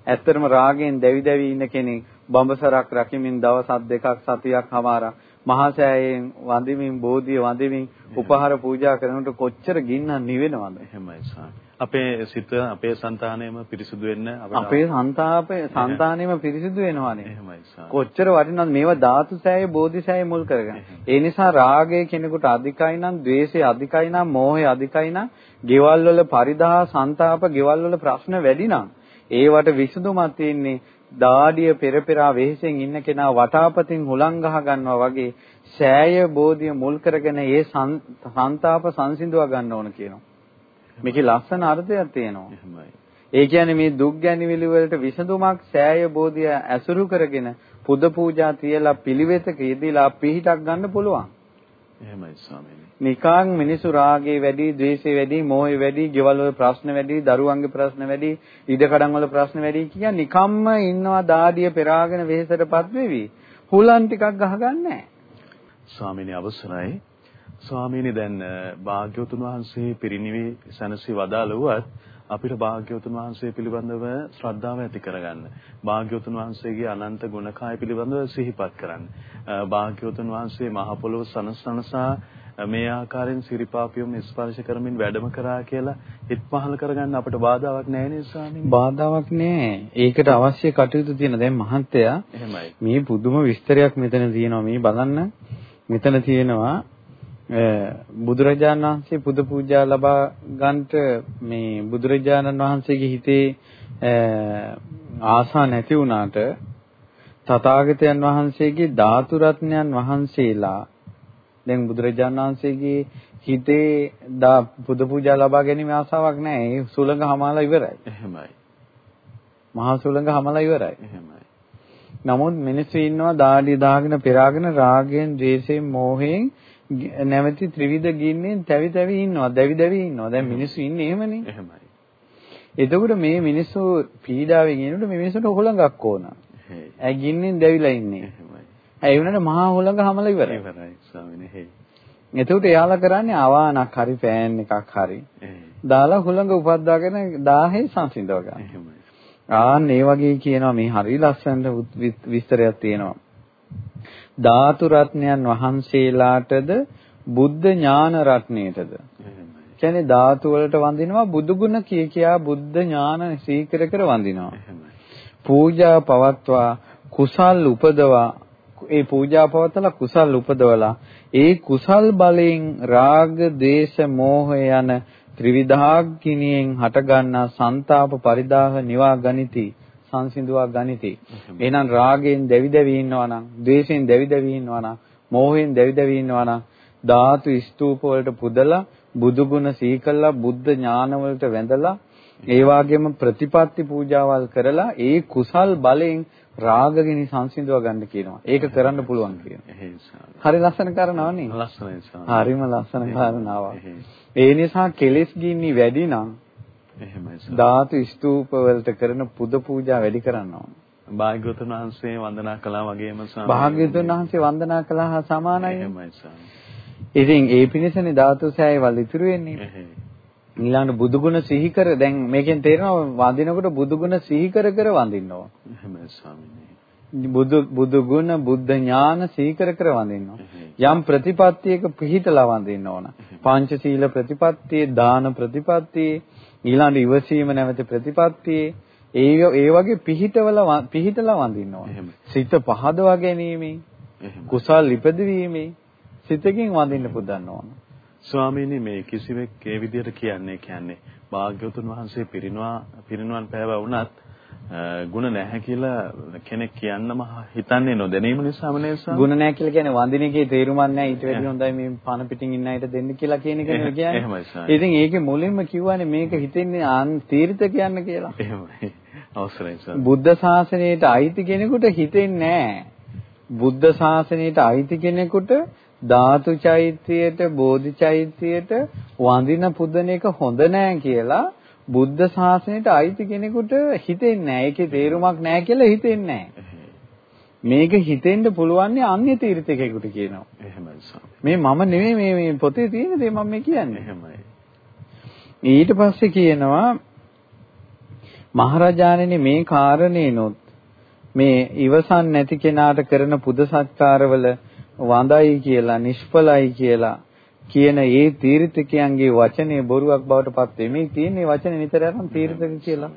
ඇත්තටම රාගයෙන් දැවි දැවි ඉන්න කෙනෙක් බඹසරක් රකිමින් දවස් දෙකක් සතියක් හමාරා මහා සෑයෙන් වඳිමින් බෝධිය වඳිමින් උපහාර පූජා කරනකොට කොච්චර ගින්නක් නිවෙනවද? එහෙමයි ස්වාමී. අපේ සිත අපේ సంతානෙම පිරිසුදු වෙන්න අපේ సంతාපේ సంతානෙම පිරිසුදු වෙනවානේ. එහෙමයි කොච්චර වටිනවද? මේවා ධාතු සෑයේ බෝධි සෑයේ මුල් කරගෙන ඒ නිසා රාගය කෙනෙකුට අධිකයි නම් ద్వේෂය අධිකයි නම් මෝහය අධිකයි නම් ගෙවල් වල පරිදා సంతාප ගෙවල් වල ප්‍රශ්න වැඩි නම් ඒවට විසඳුමක් තියෙන්නේ දාඩිය පෙර පෙරා වෙහෙසෙන් ඉන්න කෙනා වටාපතින් හුලං ගහ ගන්නවා වගේ සෑය බෝධිය මුල් කරගෙන ඒ සංతాප සංසිඳුවා ගන්න ඕන කියනවා. මේකේ ලස්සන අර්ථයක් තියෙනවා. ඒ කියන්නේ මේ දුක් ගැනවිලි වලට විසඳුමක් සෑය බෝධිය ඇසුරු කරගෙන පුද පූජා තියලා පිළිවෙතක යෙදিলা පිහිටක් ගන්න පුළුවන්. එහෙමයි ස්වාමීනි. නිකං මිනිසු රාගේ වැඩි, ද්වේෂේ වැඩි, මෝහේ වැඩි, ගෙවල් වල ප්‍රශ්න වැඩි, දරුවන්ගේ ප්‍රශ්න වැඩි, ඉඩකඩම් වල ප්‍රශ්න වැඩි කියන නිකම්ම ඉන්නවා දාඩිය පෙරාගෙන වෙහෙසටපත් වෙවි. හුලන් ටිකක් ගහගන්නේ ස්වාමීනි අවසරයි. ස්වාමීනි දැන් භාග්‍යවතුන් වහන්සේ පිරිනිවි සනසි වදාළුවත් අපිට භාග්‍යවතුන් වහන්සේ පිළිබඳව ශ්‍රද්ධාව ඇති කරගන්න. භාග්‍යවතුන් වහන්සේගේ අනන්ත ගුණකාය පිළිබඳව සිහිපත් කරන්න. භාග්‍යවතුන් වහන්සේ මහ පොළොව සනසනසා මේ ආකාරයෙන් සිරිපාපියුම් ස්පර්ශ කරමින් වැඩම කරා කියලා හිත පහල කරගන්න අපිට බාධාවක් නැහැ නේද ස්වාමීනි? බාධාවක් නැහැ. ඒකට අවශ්‍ය කටයුතු තියෙන දැන් මහත්තයා මේ පුදුම විස්තරයක් මෙතන තියෙනවා මේ බලන්න. මෙතන තියෙනවා බුදුරජාණන් වහන්සේ පුද පූජා ලබා ගන්නට මේ බුදුරජාණන් වහන්සේගේ හිතේ ආසා නැති වුණාට තථාගතයන් වහන්සේගේ ධාතු රත්නයන් වහන්සේලා දැන් බුදුරජාණන් වහන්සේගේ හිතේ දා පුද පූජා ලබා ගැනීම ආසාවක් නැහැ. ඒ සුළඟ හමාලා ඉවරයි. එහෙමයි. මහා සුළඟ හමලා ඉවරයි. එහෙමයි. නමුත් මිනිස්සු ඉන්නවා දාඩිය දාගෙන පෙරාගෙන රාගයෙන්, ද්වේෂයෙන්, මෝහයෙන් නැවති ත්‍රිවිධ ගින්නෙන් තැවි තැවි ඉන්නවා, දැවි දැවි ඉන්නවා. දැන් මිනිස්සු ඉන්නේ එහෙමනේ. එහෙමයි. එතකොට මේ මිනිස්සු පීඩාවෙන් ඉන්නකොට මේ මිනිස්සුන්ට හොලඟක් ඕන. ඇයි ගින්නෙන් දැවිලා ඉන්නේ. ඇයි වුණාට මහා හොලඟ හැමලා ඉවරයි. ඉවරයි ස්වාමීනි. හේ. එතකොට එයාලා කරන්නේ අවානක් හරි පෑන් එකක් හරි. දාලා හොලඟ උපද්දාගෙන 1000 සංසිඳව ගන්න. එහෙමයි. ආන් ඒ වගේ කියනවා මේ හරි ලස්සනට විස්තරයක් තියෙනවා. ධාතු රත්නයන් වහන්සේලාටද බුද්ධ ඥාන රත්නයටද කියන්නේ ධාතු වලට වඳිනවා බුදුගුණ කිය කියා බුද්ධ ඥාන සීකර කර වඳිනවා. පූජා පවත්වා කුසල් උපදවා ඒ පූජා පවත්වලා කුසල් උපදවලා ඒ කුසල් බලයෙන් රාග, දේශ, මෝහ යන ත්‍රිවිධාග්නියෙන් හටගන්නා ਸੰతాප පරිදාහ නිවා ගනිති සංසිඳුවා ගනිති. එහෙනම් රාගයෙන් දැවි දැවි ඉන්නවා නම් ද්වේෂයෙන් දැවි දැවි ඉන්නවා නම් මෝහයෙන් දැවි දැවි ඉන්නවා නම් ධාතු ස්තූප වලට පුදලා බුදු ගුණ සීකල්ලා බුද්ධ ඥාන වලට වැඳලා ඒ වගේම ප්‍රතිපත්ති පූජාවල් කරලා ඒ කුසල් බලයෙන් රාගගිනි සංසිඳව ගන්න කියනවා. ඒක කරන්න පුළුවන් කියනවා. හරි ලස්සන කාරණාවක් නේ. ලස්සනයි හරිම ලස්සන කාරණාවක්. ඒ නිසා කෙලෙස් ගින්නි වැඩි නම් එහෙමයි ධාතු ස්තූප වලට කරන පුද පූජා වැඩි කරන්න ඕන. භාග්‍යවතුන් වහන්සේ වන්දනා කළා වගේම ස්වාමී භාග්‍යවතුන් වහන්සේ වන්දනා කළා හා සමානයි. එහෙමයි ස්වාමී. ඉතින් ඒ පිණිසනේ ධාතු සෑය වල ඉතුරු වෙන්නේ. ඊළඟ බුදුගුණ සිහි කර දැන් මේකෙන් තේරෙනවා වඳිනකොට බුදුගුණ සිහි කර කර වඳින්න ඕන. එහෙමයි ස්වාමීනි. බුදු බුදු ගුණ බුද්ධ ඥාන සීකර කර වඳින්න යම් ප්‍රතිපත්තියක පිහිටලා වඳින්න ඕන පංචශීල ප්‍රතිපත්තියේ දාන ප්‍රතිපත්තියේ ඊළඟ ඉවසීම නැවත ප්‍රතිපත්තියේ ඒ ඒ වගේ පිහිටවල පිහිටලා වඳින්න ඕන සිත පහදවා ගැනීමෙන් කුසල් ඉපදවීමේ සිතකින් වඳින්න පුදන්න ඕන ස්වාමීනි මේ කිසිවෙක් ඒ විදිහට කියන්නේ කියන්නේ භාග්‍යවතුන් වහන්සේ පිරිනවා පිරිනුවන් පෑවා වුණත් ಗುಣ නැහැ කියලා කෙනෙක් කියන්නම හිතන්නේ නොදැනීම නිසාම නේද සාම? ಗುಣ නැහැ කියලා කියන්නේ වඳින එකේ තේරුමක් නැහැ ඊට වැඩි හොඳයි මේ පන පිටින් ඉන්න අයට දෙන්න කියලා කියන එක නෙවෙයි කියන්නේ. එහෙමයි සාම. ඉතින් ඒකේ මුලින්ම කිව්වනේ මේක හිතෙන්නේ ආන් තීර්ථ කියන්න කියලා. එහෙමයි. අවසරයි සාම. බුද්ධ ශාසනයට අයිති කෙනෙකුට හිතෙන්නේ නැහැ. බුද්ධ ශාසනයට අයිති කෙනෙකුට ධාතු චෛත්‍යයට බෝධි චෛත්‍යයට වඳින පුදන එක හොඳ නෑ කියලා බුද්ධ ශාසනයට අයිති කෙනෙකුට හිතෙන්නේ නැහැ. ඒකේ තේරුමක් නැහැ කියලා හිතෙන්නේ නැහැ. මේක හිතෙන්න පුළුවන් අන්‍ය තීර්ථකයෙකුට කියනවා. එහෙමයි මේ මම නෙමෙයි මේ මේ පොතේ තියෙන දේ මම මේ කියන්නේ. එහෙමයි. ඊට පස්සේ කියනවා මහරජාණෙනි මේ කාරණේනොත් මේ ඉවසන් නැති කෙනාට කරන පුද සත්කාරවල වඳයි කියලා නිෂ්ඵලයි කියලා කියන ඒ තීර්ථකයන්ගේ වචනේ බොරුවක් බවට පත් වෙයි. මේ තියෙන්නේ වචනේ නිතර අරන් තීර්ථක කියලා.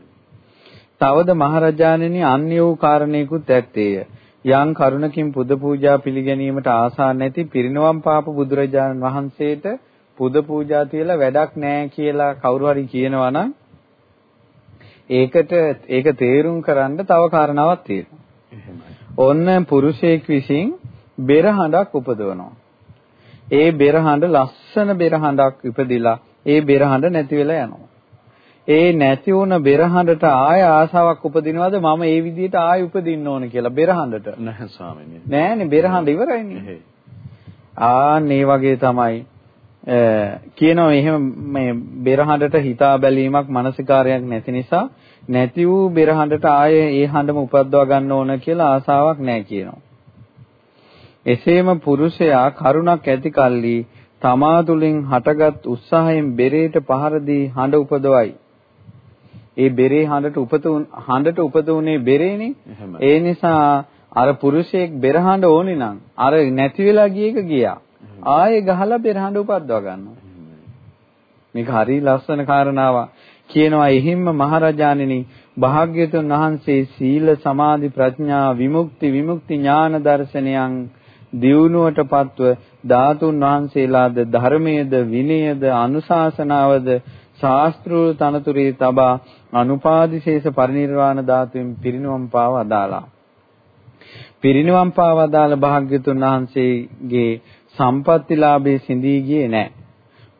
තවද මහරජාණෙනි අන්‍ය වූ කාරණේකුත් ඇත්තේය. යම් කරුණකින් පුද පූජා පිළිගැනීමට ආසා නැති පිරිනවම් පාප බුදුරජාණන් වහන්සේට පුද පූජා තියලා වැඩක් නැහැ කියලා කවුරු හරි කියනවා නම් ඒකට ඒක තේරුම් කරන්න තව කාරණාවක් තියෙනවා. ඔන්න පුරුෂයෙක් විසින් බෙර හඬක් උපදවනවා. ඒ බෙරහඬ ලස්සන බෙරහඬක් ඉපදිලා ඒ බෙරහඬ නැති වෙලා යනවා. ඒ නැති වුණ බෙරහඬට ආය ආසාවක් උපදිනවද මම ඒ විදිහට ආය උපදින්න ඕන කියලා බෙරහඬට නැහැ ස්වාමීනි. නෑනේ බෙරහඬ ඉවරයිනේ. ආන් ඒ වගේ තමයි කියනවා එහෙම මේ බෙරහඬට හිතා බැලීමක් මානසිකාරයක් නැති නිසා නැති වූ බෙරහඬට ආයේ ඒ හඬම උපද්දවා ගන්න ඕන කියලා ආසාවක් නැහැ කියනවා. එසේම පුරුෂයා කරුණක් ඇති කල්ලි තමා තුළින් හටගත් උත්සාහයෙන් බෙරේට පහර දී හඬ උපදවයි. ඒ බෙරේ හඬට උපතුන් හඬට උපතුනේ බෙරේනේ. ඒ නිසා අර පුරුෂයෙක් බෙරහඬ ඕනේ නම් අර නැති වෙලා ගිය එක ගියා. ආයේ ගහලා බෙරහඬ උපද්දව ගන්නවා. මේක හරි ලස්සන කාරණාවක්. කියනවා එහිම්ම මහරජාණෙනි භාග්‍යතුන් වහන්සේ සීල සමාධි ප්‍රඥා විමුක්ති විමුක්ති ඥාන දර්ශනයන් දියුණුවටපත්ව ධාතුන් වහන්සේලාද ධර්මයේද විනයද අනුශාසනාවද ශාස්ත්‍රූල තනතුරේ තබා අනුපාදිශේෂ පරිනිර්වාණ ධාතුවෙන් පිරිනුවම් පාව අදාලා පිරිනුවම් පාව අදාළ භාග්‍යතුන් වහන්සේගේ සම්පත්තිලාභේ සිඳී ගියේ නැහැ.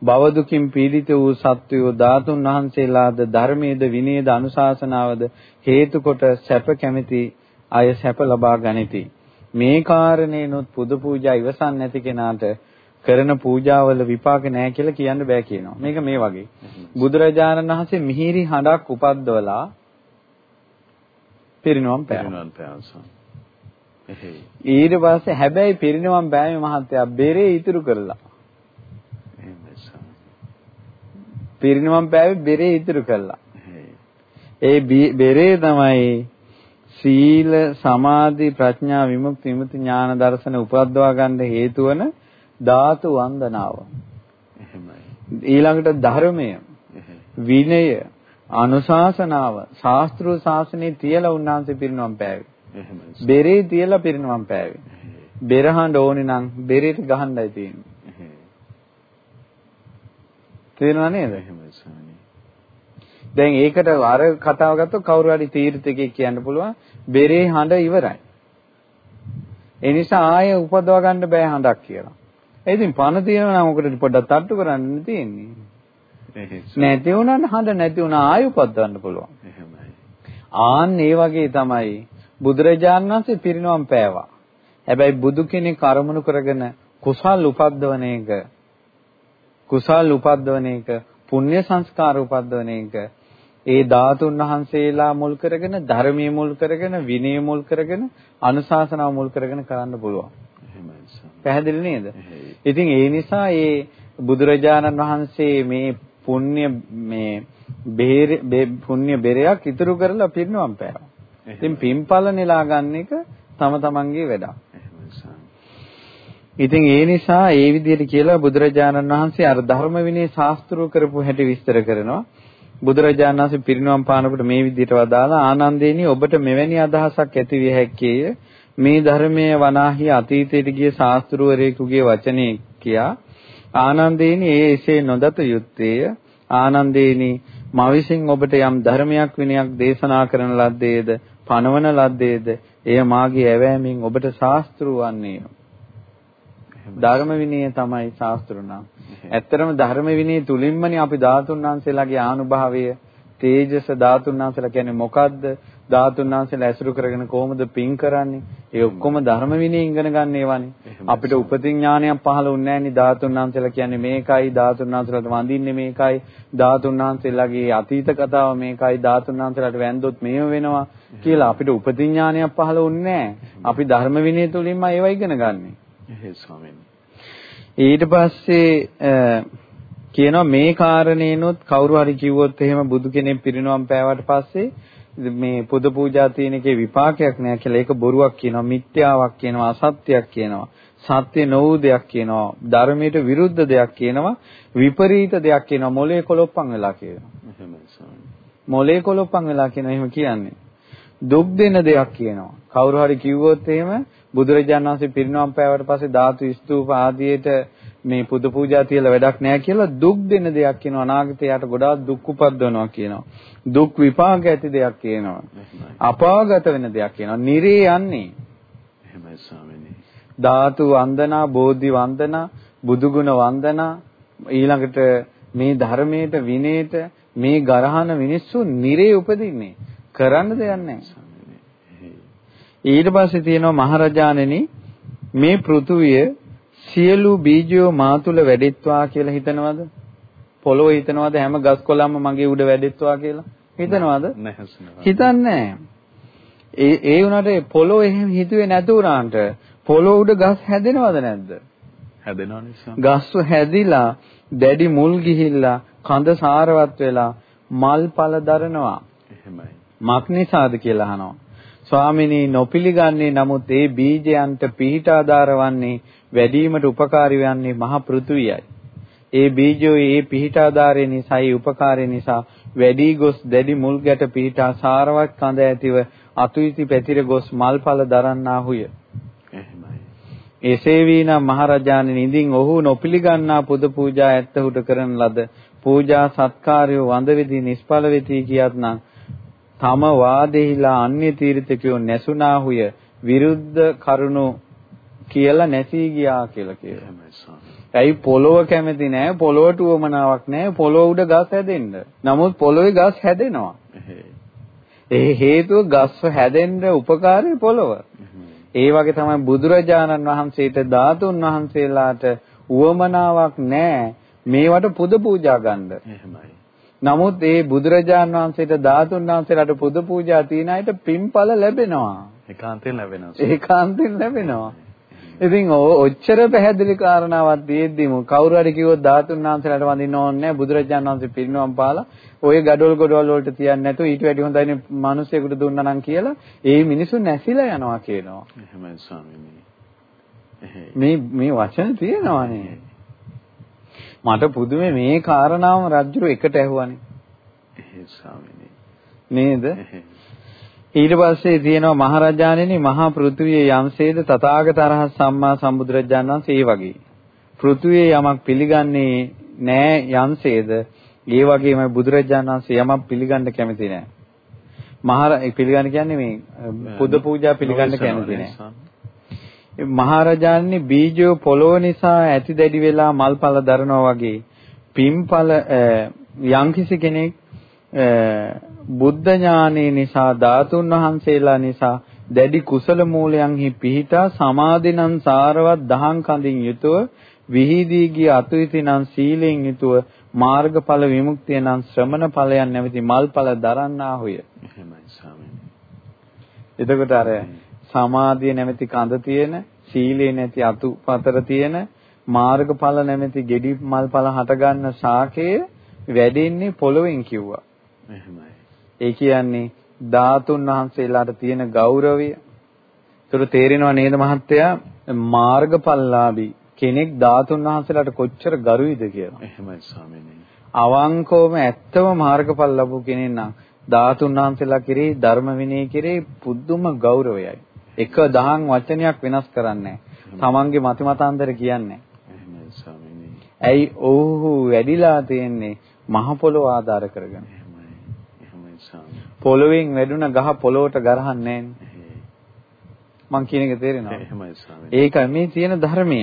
භව දුකින් පීඩිත වූ සත්වයෝ ධාතුන් වහන්සේලාද ධර්මයේද විනයේද අනුශාසනාවද හේතු කොට සැප කැමැති අය සැප ලබා ගනිති. මේ කාරණේනොත් පුද පූජා ඉවසන් නැති කෙනාට කරන පූජාවල විපාක නැහැ කියලා කියන්න බෑ කියනවා. මේක මේ වගේ. බුදුරජාණන් වහන්සේ මිහිරි හඬක් උපද්දවලා පිරිනවම් පෑවා. ඊට පස්සේ හැබැයි පිරිනවම් බෑමේ මහත්තයා බෙරේ ඉතුරු කරලා. පිරිනවම් පෑවේ බෙරේ ඉතුරු කළා. ඒ බෙරේ තමයි සීල සමාධි ප්‍රඥා විමුක්ති විමුක්ති ඥාන දර්ශන උපද්දවා ගන්න හේතු වන ධාතු වන්දනාව. එහෙමයි. ඊළඟට ධර්මය විනය අනුශාසනාව ශාස්ත්‍රීය ශාසනයේ තියලා උන්වහන්සේ පිරිනවම් පෑවේ. එහෙමයි. බෙරේ තියලා පිරිනවම් පෑවේ. බෙරහඬ ඕනේ නම් බෙරේට ගහන්නයි තියෙන්නේ. තේරෙනව නේද? එහෙමයි. දැන් ඒකට අර කතාව ගත්තොත් කවුරු හරි තීර්ථකෙක් කියන්න පුළුවන් බෙරේ හඬ ඉවරයි. ඒ නිසා ආයෙ උපදව ගන්න බෑ හඬක් කියලා. ඒ ඉතින් පණ තියෙනවා නම් ඔකට පොඩ්ඩක් තට්ටු කරන්න තියෙන්නේ. නැති වුණා හඬ නැති වුණා ආයෙ උපදවන්න පුළුවන්. එහෙමයි. ආන් ඒ වගේ තමයි බුදුරජාණන් වහන්සේ පිරිනවම් පෑවා. හැබැයි බුදු කෙනෙක් අරමුණු කරගෙන කුසල් උපද්දවන එක කුසල් උපද්දවන එක පුණ්‍ය සංස්කාර උපද්දවන එක ඒ ධාතුන් වහන්සේලා මුල් කරගෙන ධර්මයේ මුල් කරගෙන විනය මුල් කරගෙන අනුශාසනාව මුල් කරගෙන කරන්න පුළුවන්. පැහැදිලි නේද? ඉතින් ඒ නිසා ඒ බුදුරජාණන් වහන්සේ මේ පුණ්‍ය මේ බේර පුණ්‍ය බෙරයක් ඉතුරු කරලා පිරිනවම් පෑවා. ඉතින් පින්පල නෙලා ගන්න එක තම තමන්ගේ වැඩක්. ඉතින් ඒ නිසා ඒ විදිහට කියලා බුදුරජාණන් වහන්සේ අර ධර්ම විනය ශාස්ත්‍රූ කරපු හැටි විස්තර කරනවා. බුදුරජාණන් වහන්සේ පිරිනවම් පානකොට මේ විදිහට වදාලා ආනන්දේනි ඔබට මෙවැනි අදහසක් ඇති විය හැකියේ මේ ධර්මයේ වනාහි අතීතයට ගිය ශාස්ත්‍රවරයෙකුගේ වචනේ කියා ආනන්දේනි ඒ එසේ නොදත යුත්තේය. ආනන්දේනි මා විසින් ඔබට යම් ධර්මයක් විනයක් දේශනා කරන ලද්දේද පනවන ලද්දේද එය මාගේ ඇවෑමෙන් ඔබට ශාස්ත්‍රු වන්නේය. ධර්ම විනය තමයි ශාස්ත්‍රුණා ඇත්තරම ධර්ම විනය තුලින්මනේ අපි ධාතුන් වහන්සේලාගේ ආනුභාවය තේජස ධාතුන් වහන්සේලා කියන්නේ මොකද්ද? ධාතුන් වහන්සේලා ඇසුරු කරගෙන කොහොමද පින් කරන්නේ? ඒ ඔක්කොම ධර්ම විනය ඉගෙන ගන්න ඒවානේ. අපිට උපතින් ඥානයක් පහළ වුණේ නැහෙනි ධාතුන් වහන්සේලා කියන්නේ මේකයි ධාතුන් වහන්සේලාට වඳින්නේ මේකයි ධාතුන් වහන්සේලාගේ අතීත කතාව මේකයි ධාතුන් වහන්සේලාට වැන්දොත් මේව වෙනවා කියලා අපිට උපතින් ඥානයක් පහළ වුණේ අපි ධර්ම විනය තුලින්ම ඒවා ඉගෙන ගන්නෙ. එහෙයි ස්වාමීනි. ඊට පස්සේ කියනවා මේ කාරණේනොත් කවුරු හරි කිව්වොත් එහෙම බුදු කෙනෙක් පිරිනවම් පෑවට පස්සේ මේ පුද පූජා තියෙන එකේ විපාකයක් නෑ කියලා ඒක බොරුවක් කියනවා මිත්‍යාවක් කියනවා අසත්‍යයක් කියනවා සත්‍ය නොවූ දෙයක් කියනවා ධර්මයට විරුද්ධ දෙයක් කියනවා විපරීත දෙයක් කියනවා මොලේ කොලොප්පන් වෙලා කියනවා. මොලේ කොලොප්පන් වෙලා කියනවා එහෙම කියන්නේ. දුක් දෙන දෙයක් කියනවා. කවුරු හරි කිව්වොත් එහෙම බුදුරජාණන් වහන්සේ පිරිනවම් පෑවට පස්සේ ධාතු ස්තූප ආදියට මේ පුද පූජා තියලා වැඩක් නැහැ කියලා දුක් දෙන දෙයක් කියනවා. අනාගතයට ගොඩාක් දුක් උපද්දවනවා කියනවා. දුක් විපාක ඇති දෙයක් කියනවා. අපාගත වෙන දෙයක් කියනවා. නිරේ යන්නේ. එහෙමයි ස්වාමීනි. ධාතු වන්දනා බෝධි වන්දනා බුදුගුණ වන්දනා ඊළඟට මේ ධර්මයට විනයට මේ ගරහන මිනිස්සු නිරේ උපදින්නේ. කරන්න දෙයක් නැහැ ඊට පස්සේ තියෙනවා මහරජාණෙනි මේ පෘථුවිය සියලු බීජයෝ මා තුල වැඩෙත්වා කියලා හිතනවද? පොළොව හිතනවද හැම ගස් කොළන්ම මගේ උඩ වැඩෙත්වා කියලා? හිතනවද? හිතන්නේ ඒ ඒ උනාට පොළොව එහෙම හිතුවේ නැතුණාන්ට පොළොව උඩ ගස් හැදෙනවද නැද්ද? හැදෙනවා ගස් හැදිලා දැඩි මුල් ගිහිල්ලා කඳ සාරවත් වෙලා මල් පල දරනවා. එහෙමයි. මක් නිසාද කියලා අහනවා. ස්වාමිනී නොපිළිගන්නේ නමුත් ඒ බීජයන්ට පිහිට ආධාර වන්නේ වැඩිවීමට උපකාරී වන්නේ මහ පෘථුවියයි. ඒ බීජෝයේ ඒ පිහිට ආධාරය නිසායි උපකාරය නිසා වැඩි ගොස් දැඩි මුල් ගැට පිහිටා සාරවත් කඳ ඇතිව අතුයිති පැතිර ගොස් මල්ඵල දරන්නාහුය. එහෙමයි. එසේ වීනම් මහරජාණන් ඉදින් ඔහු නොපිළිගන්නා පුද පූජා ඇත්තහුට කරන ලද පූජා සත්කාරය වඳ වෙදී නිෂ්ඵල වෙති කියත්නම් තම වාදෙහිලා අන්‍ය තීර්ථකයෝ නැසුණාහුය විරුද්ධ කරුණු කියලා නැසී ගියා කියලා කියනවා. ඇයි පොළොව කැමති නෑ පොළොවට උවමනාවක් නෑ පොළොව උඩ ගස් හැදෙන්න. නමුත් පොළොවේ ගස් හැදෙනවා. ඒ හේතුව ගස් හැදෙන්න උපකාරී පොළොව. ඒ වගේ තමයි බුදුරජාණන් වහන්සේට ධාතුන් වහන්සේලාට උවමනාවක් නැහැ මේවට පුද පූජා ගන්න. එහෙමයි. නමුත් ඒ බුදුරජාන් වහන්සේට ධාතුන් වහන්සේලාට පුද පූජා තියන අයට පින්ඵල ලැබෙනවා. ඒකාන්තයෙන් ලැබෙනවා. ඒකාන්තයෙන් ලැබෙනවා. ඉතින් ඔච්චර පැහැදිලි කාරණාවක් තියෙද්දිම කවුරු හරි කිව්වොත් ධාතුන් වහන්සේලාට වඳින්න ඕනේ නැහැ බුදුරජාන් වහන්සේ පිරිනවම් පාලා ඔය gadol godol වලට තියන්නේ නැතුව ඊට වැඩි හොඳයිනේ මිනිස්සුෙකුට දුන්නා නම් කියලා ඒ මිනිසුන් නැසිලා යනවා කියනවා. එහෙමයි ස්වාමීනි. මේ මේ වචන තියෙනවානේ. මට පුදුමේ මේ කාරණාවම රජුර එකට ඇහුවානේ. එහෙ ස්වාමීනි. නේද? ඊට පස්සේ තියෙනවා මහරජාණෙනි මහා පෘථුවිය යම්සේද තථාගත අරහත් සම්මා සම්බුදුරජාණන් වහන්සේ ඒ වගේ. පෘථුවිය යමක් පිළිගන්නේ නෑ යම්සේද ඒ වගේම බුදුරජාණන් වහන්සේ යමක් පිළිගන්න කැමති නෑ. මහර පිළිගන්න කියන්නේ මේ පුද පූජා පිළිගන්න කැමති නෑ. මහරජාණනි බීජෝ පොළොව නිසා ඇති දැඩි වෙලා මල්පල දරනවා වගේ පින්පල යම්කිසි කෙනෙක් බුද්ධ ඥානේ නිසා ධාතුන් වහන්සේලා නිසා දැඩි කුසල මූලයන්හි පිහිටා සමාධිනම් සාරවත් දහං කඳින් යුතුව විහිදී ගිය අතුයිතිනම් සීලෙන් යුතුව මාර්ගඵල විමුක්තිය නම් ශ්‍රමණ ඵලයන් නැමැති මල්ඵල දරන්නාහුය. එහෙමයි ස්වාමීනි. එතකොට අර සමාධිය නැමැති කඳ තියෙන, සීලේ නැති අතු පතර තියෙන, මාර්ගඵල නැමැති ගෙඩි මල්ඵල හටගන්න ශාකයේ වැඩෙන්නේ පොළොවෙන් කිව්වා. එහෙමයි. ඒ කියන්නේ ධාතුන් වහන්සේලාට තියෙන ගෞරවය. ඒතර තේරෙනව නේද මහත්තයා? මාර්ගඵලලාභී කෙනෙක් ධාතුන් වහන්සේලාට කොච්චර ගරුයිද කියලා. එහෙමයි ස්වාමීනි. අවංකවම ඇත්තම මාර්ගඵල ලැබු කෙනෙක් නම් ධාතුන් වහන්සේලා කෙරෙහි ධර්ම විනය කෙරෙහි පුදුම ගෞරවයයි. එක දහම් වචනයක් වෙනස් කරන්නේ තමන්ගේ මති මතාන්තර කියන්නේ. ඇයි ඔව්හු වැඩිලා තියෙන්නේ මහ පොළොව ආධාර කරගෙන. පොළොවෙන් වැඩුණ ගහ පොළොවට ගරහන්නේ. මං කියන එක ස්වාමීනි. ඒකයි මේ තියෙන ධර්මය.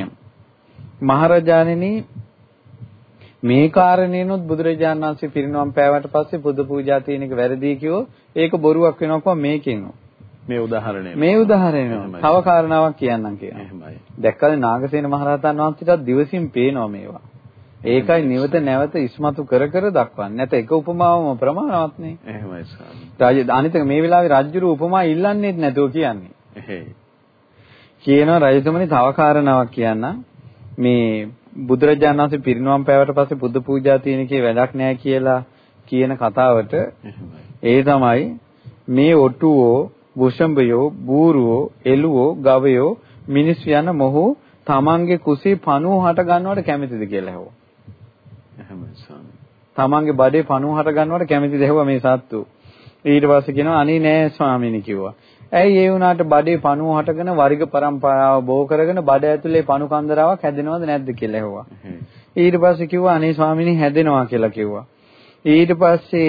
මහරජාණෙනි මේ කාරණේනොත් බුදුරජාණන් වහන්සේ පිරිනවම් පෑවට පස්සේ පුද පූජා තියෙන එක වැරදි කිව්වෝ ඒක බොරුවක් වෙනවා කොහොම මේකෙන් මේ උදාහරණය මේ උදාහරණය තව කාරණාවක් කියන්නම් කියනවා එහෙමයි. දැක්කද නාගසේන මහරහතන් වහන්සේටත් දිවසින් පේනවා මේවා. ඒකයි නිවත නැවත ඉස්මතු කර කර දක්වන්නේ. නැත එක උපමාවම ප්‍රමාණවත් නේ. එහෙමයි ස්වාමී. රාජ අනිත් මේ වෙලාවේ රජුරු උපමා ඉල්ලන්නේ නැතුව කියන්නේ. එහෙයි. කියනවා රජතුමනි තව කාරණාවක් කියන්නම්. මේ බුදුරජාණන් වහන්සේ පිරිනුවම් පෑවට පස්සේ බුදු පූජා තියෙන එකේ වැඩක් නැහැ කියලා කියන කතාවට ඒ තමයි මේ ඔටුවෝ වෘෂඹයෝ බූරුවෝ එළුවෝ ගවයෝ මිනිස් යන මොහු තමන්ගේ කුසේ පණුව හට ගන්නවට කැමතිද කියලා ඇහුවා. එහෙමයි ස්වාමී. තමන්ගේ බඩේ පණුව හට ගන්නවට කැමතිද ඇහුවා මේ සත්තු. ඊට පස්සේ කියනවා අනේ නෑ ස්වාමීනි කිව්වා. ඇයි ඒ වුණාට බඩේ පණුව හටගෙන වරිග પરම්පරාව බෝ කරගෙන බඩ ඇතුලේ පණු කන්දරාවක් හැදෙනවද නැද්ද කියලා ඇහුවා. ඊට පස්සේ කිව්වා අනේ ස්වාමීනි හැදෙනවා කියලා කිව්වා. ඊට පස්සේ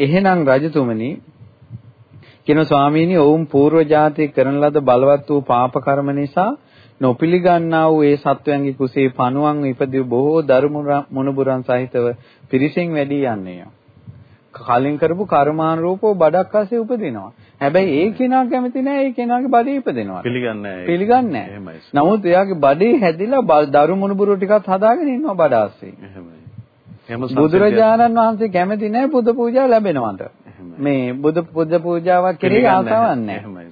එහෙනම් රජතුමනි කියන ස්වාමීනි ඔවුන් పూర్ව જાති කරන ලද බලවත් වූ පාප කර්ම නිසා නොපිලිගන්නා වූ ඒ සත්වයන්ගේ කුසේ පණුවන් ඉපදී බොහෝ දරු මුණුබුරන් සහිතව පිරිසින් වැඩි යන්නේය. කලින් කරපු කර්මානුරූපව බඩක් ආසේ උපදිනවා. හැබැයි ඒ කෙනා කැමති නැහැ ඒ කෙනාගේ බඩේ ඉපදෙනවා. පිළිගන්නේ නැහැ. පිළිගන්නේ නැහැ. නමුත් එයාගේ බඩේ හැදිලා දරු මුණුබුරු ටිකක් හදාගෙන ඉන්නවා බඩ ආසේ. එහෙමයි. බුදුරජාණන් වහන්සේ කැමති නෑ පුද පූජා ලැබෙනවට. මේ බුදු පුද පූජාවක් කෙරෙහි ආසාවක් නැහැ.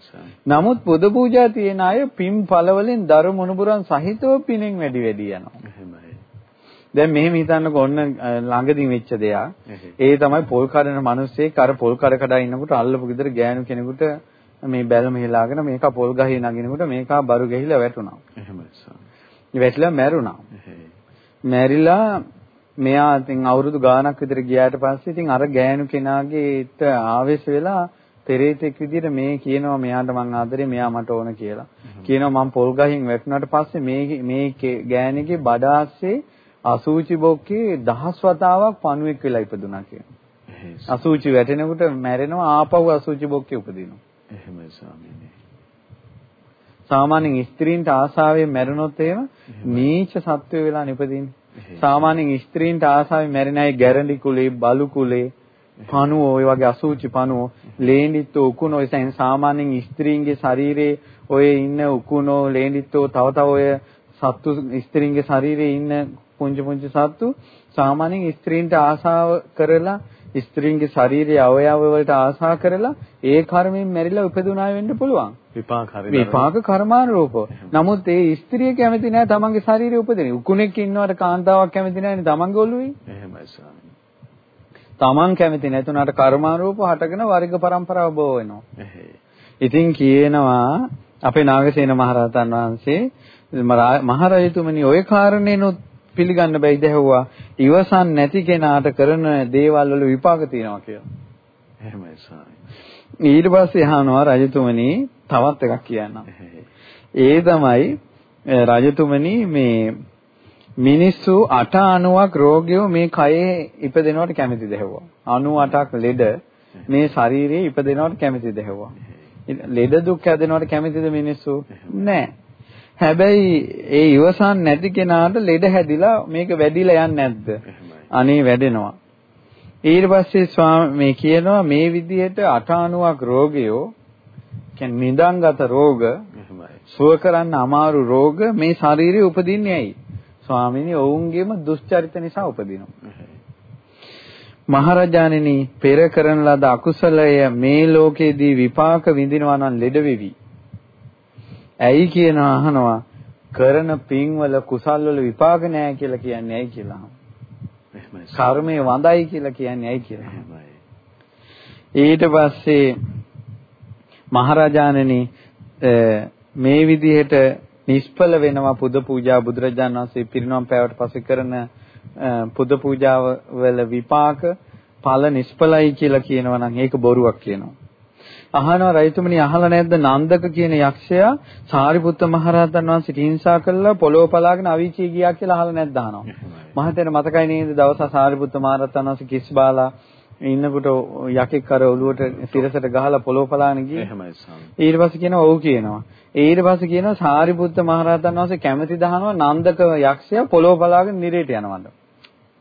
නමුත් පුද පූජා තියෙන අය පින් ඵල වලින් දරු මුණුබුරන් සහිතව පිනෙන් වැඩි වැඩි යනවා. දැන් මෙහෙම හිතන්නකො ඔන්න ළඟදින් වෙච්ච දෙයක්. ඒ තමයි පොල් කඩන මිනිස්සෙක් අර පොල් කඩ කඩ ඉන්නකොට අල්ලපු ගෙදර ගෑනු කෙනෙකුට මේ බැලම හෙලාගෙන මේක පොල් ගහේ නගිනකොට මේක බරු ගහිලා වැටුණා. එහෙමයි සර්. වැටිලා මැරුණා. මැරිලා මෙයා ඉතින් අවුරුදු ගාණක් විතර ගියාට පස්සේ ඉතින් අර ගෑනු කෙනාගේට ආවේශ වෙලා පෙරේතෙක් විදිහට මේ කියනවා මෙයාට මං ආදරේ මෙයා මට ඕන කියලා. කියනවා මං පොල් ගහින් වැටුණාට පස්සේ මේ මේ ගෑණිගේ බඩ ආස්සේ අසූචි බොක්කේ දහස් වතාවක් පණුවෙක් වෙලා ඉපදුනා කියනවා. අසූචි වැටෙනකොට මැරෙනවා ආපහු අසූචි බොක්කේ උපදිනවා. එහෙමයි ස්වාමීනි. සාමාන්‍යයෙන් ස්ත්‍රීන්ට ආසාවෙන් මැරුණොත් එහෙම නීච සත්වය වෙලා නිපදින්නේ. සාමාන්‍යයෙන් ස්ත්‍රීන්ට ආසාවෙන් මැරෙන අය ගැරන්ඩි කුලේ, බලු කුලේ, පණුව ඔය වගේ අසූචි පණුව ලේන්දිත්තෝ උකුණෝ එසෙන් සාමාන්‍යයෙන් ස්ත්‍රීන්ගේ ශරීරයේ ඔය ඉන්න උකුණෝ ලේන්දිත්තෝ තව තව ඔය සත්තු ස්ත්‍රීන්ගේ ශරීරයේ ඉන්න පුංචි පුංචි සත්තු සාමාන්‍යයෙන් ස්ත්‍රීන්ට ආසාව කරලා ස්ත්‍රීන්ගේ ශාරීරික අවයව වලට ආසා කරලා ඒ කර්මෙන් මැරිලා උපදුනාය වෙන්න පුළුවන්. විපාක හරියට. විපාක කර්මානුරූපව. නමුත් ඒ ස්ත්‍රිය කැමති නැහැ තමන්ගේ ශාරීරික උපදින. උකුණෙක් ඉන්නවට කාන්තාවක් කැමති නැහැ නේ තමන්ගේ ඔළුවේ. එහෙමයි ස්වාමී. තමන් කැමති නැතුණාට කර්මානුරූපව හටගෙන වර්ග પરම්පරාව බෝ වෙනවා. ඉතින් කියනවා අපේ නාගසේන මහරහතන් වහන්සේ මහරජතුමනි ওই කාරණේනොත් පිළිගන්න බැයිද ඇහුවා ඉවසන් නැති කෙනාට කරන දේවල් වල විපාක තියෙනවා කියලා. එහෙමයි ස්වාමී. ඊට පස්සේ අහනවා රජතුමනි තවත් එකක් කියන්නම්. ඒ තමයි රජතුමනි මේ මිනිස්සු 890ක් රෝගියෝ මේ කයේ ඉපදෙනවට කැමතිද ඇහුවා. 98ක් ලෙඩ මේ ශරීරයේ ඉපදෙනවට කැමතිද ඇහුවා. ලෙඩ දුක් හැදෙනවට කැමතිද මිනිස්සු? නැහැ. හැබැයි ඒ ඉවසන් නැති කෙනාට ලෙඩ හැදිලා මේක වැඩිලා යන්නේ නැද්ද? අනේ වැඩෙනවා. ඊට පස්සේ ස්වාමී මේ කියනවා මේ විදිහට 890ක් රෝගියෝ කියන්නේ නිදන්ගත රෝග සුව කරන්න අමාරු රෝග මේ ශරීරයේ උපදින්නේ ඇයි? ස්වාමීනි ඔවුන්ගේම දුෂ්චරිත නිසා උපදිනවා. මහරජාණෙනි පෙර කරන ලද අකුසලය මේ ලෝකේදී විපාක විඳිනවා නම් ලෙඩ වෙවි. ඇයි කියනවා අහනවා කරන පින්වල කුසල් වල විපාක නැහැ කියලා කියන්නේ ඇයි කියලා. කර්මයේ වඳයි කියලා කියන්නේ ඇයි කියලා. ඊට පස්සේ මහරජාණනි මේ විදිහට නිෂ්ඵල වෙනවා පුද පූජා බුදුරජාණන් වහන්සේ පිරිනොම් පෑවට පස්සේ කරන පුද පූජාව වල විපාක ඵල නිෂ්ඵලයි කියලා කියනවා නම් ඒක බොරුවක් කියනවා. අහනවා රයිතුමනි අහලා නැද්ද නන්දක කියන යක්ෂයා සාරිපුත්ත මහරහතන් වහන්සේට හිංසා කළා පොළොව පලාගෙන අවීචී ගියා කියලා අහලා නැද්ද අහනවා. මහතේන මතකයි නේද දවස සාරිපුත්ත මහරහතන් වහන්සේ කිස් බාලා ඉන්නකොට යකෙක් අර ඔළුවට සිරසට ගහලා පොළොව පලාගෙන ගියේ. එහෙමයි ස්වාමී. ඊට පස්සේ කියනවා ඔව් කියනවා. ඊට පස්සේ කියනවා සාරිපුත්ත මහරහතන් වහන්සේ කැමැති දහනවා නන්දක යක්ෂයා පොළොව පලාගෙන නිරේට යනවලු.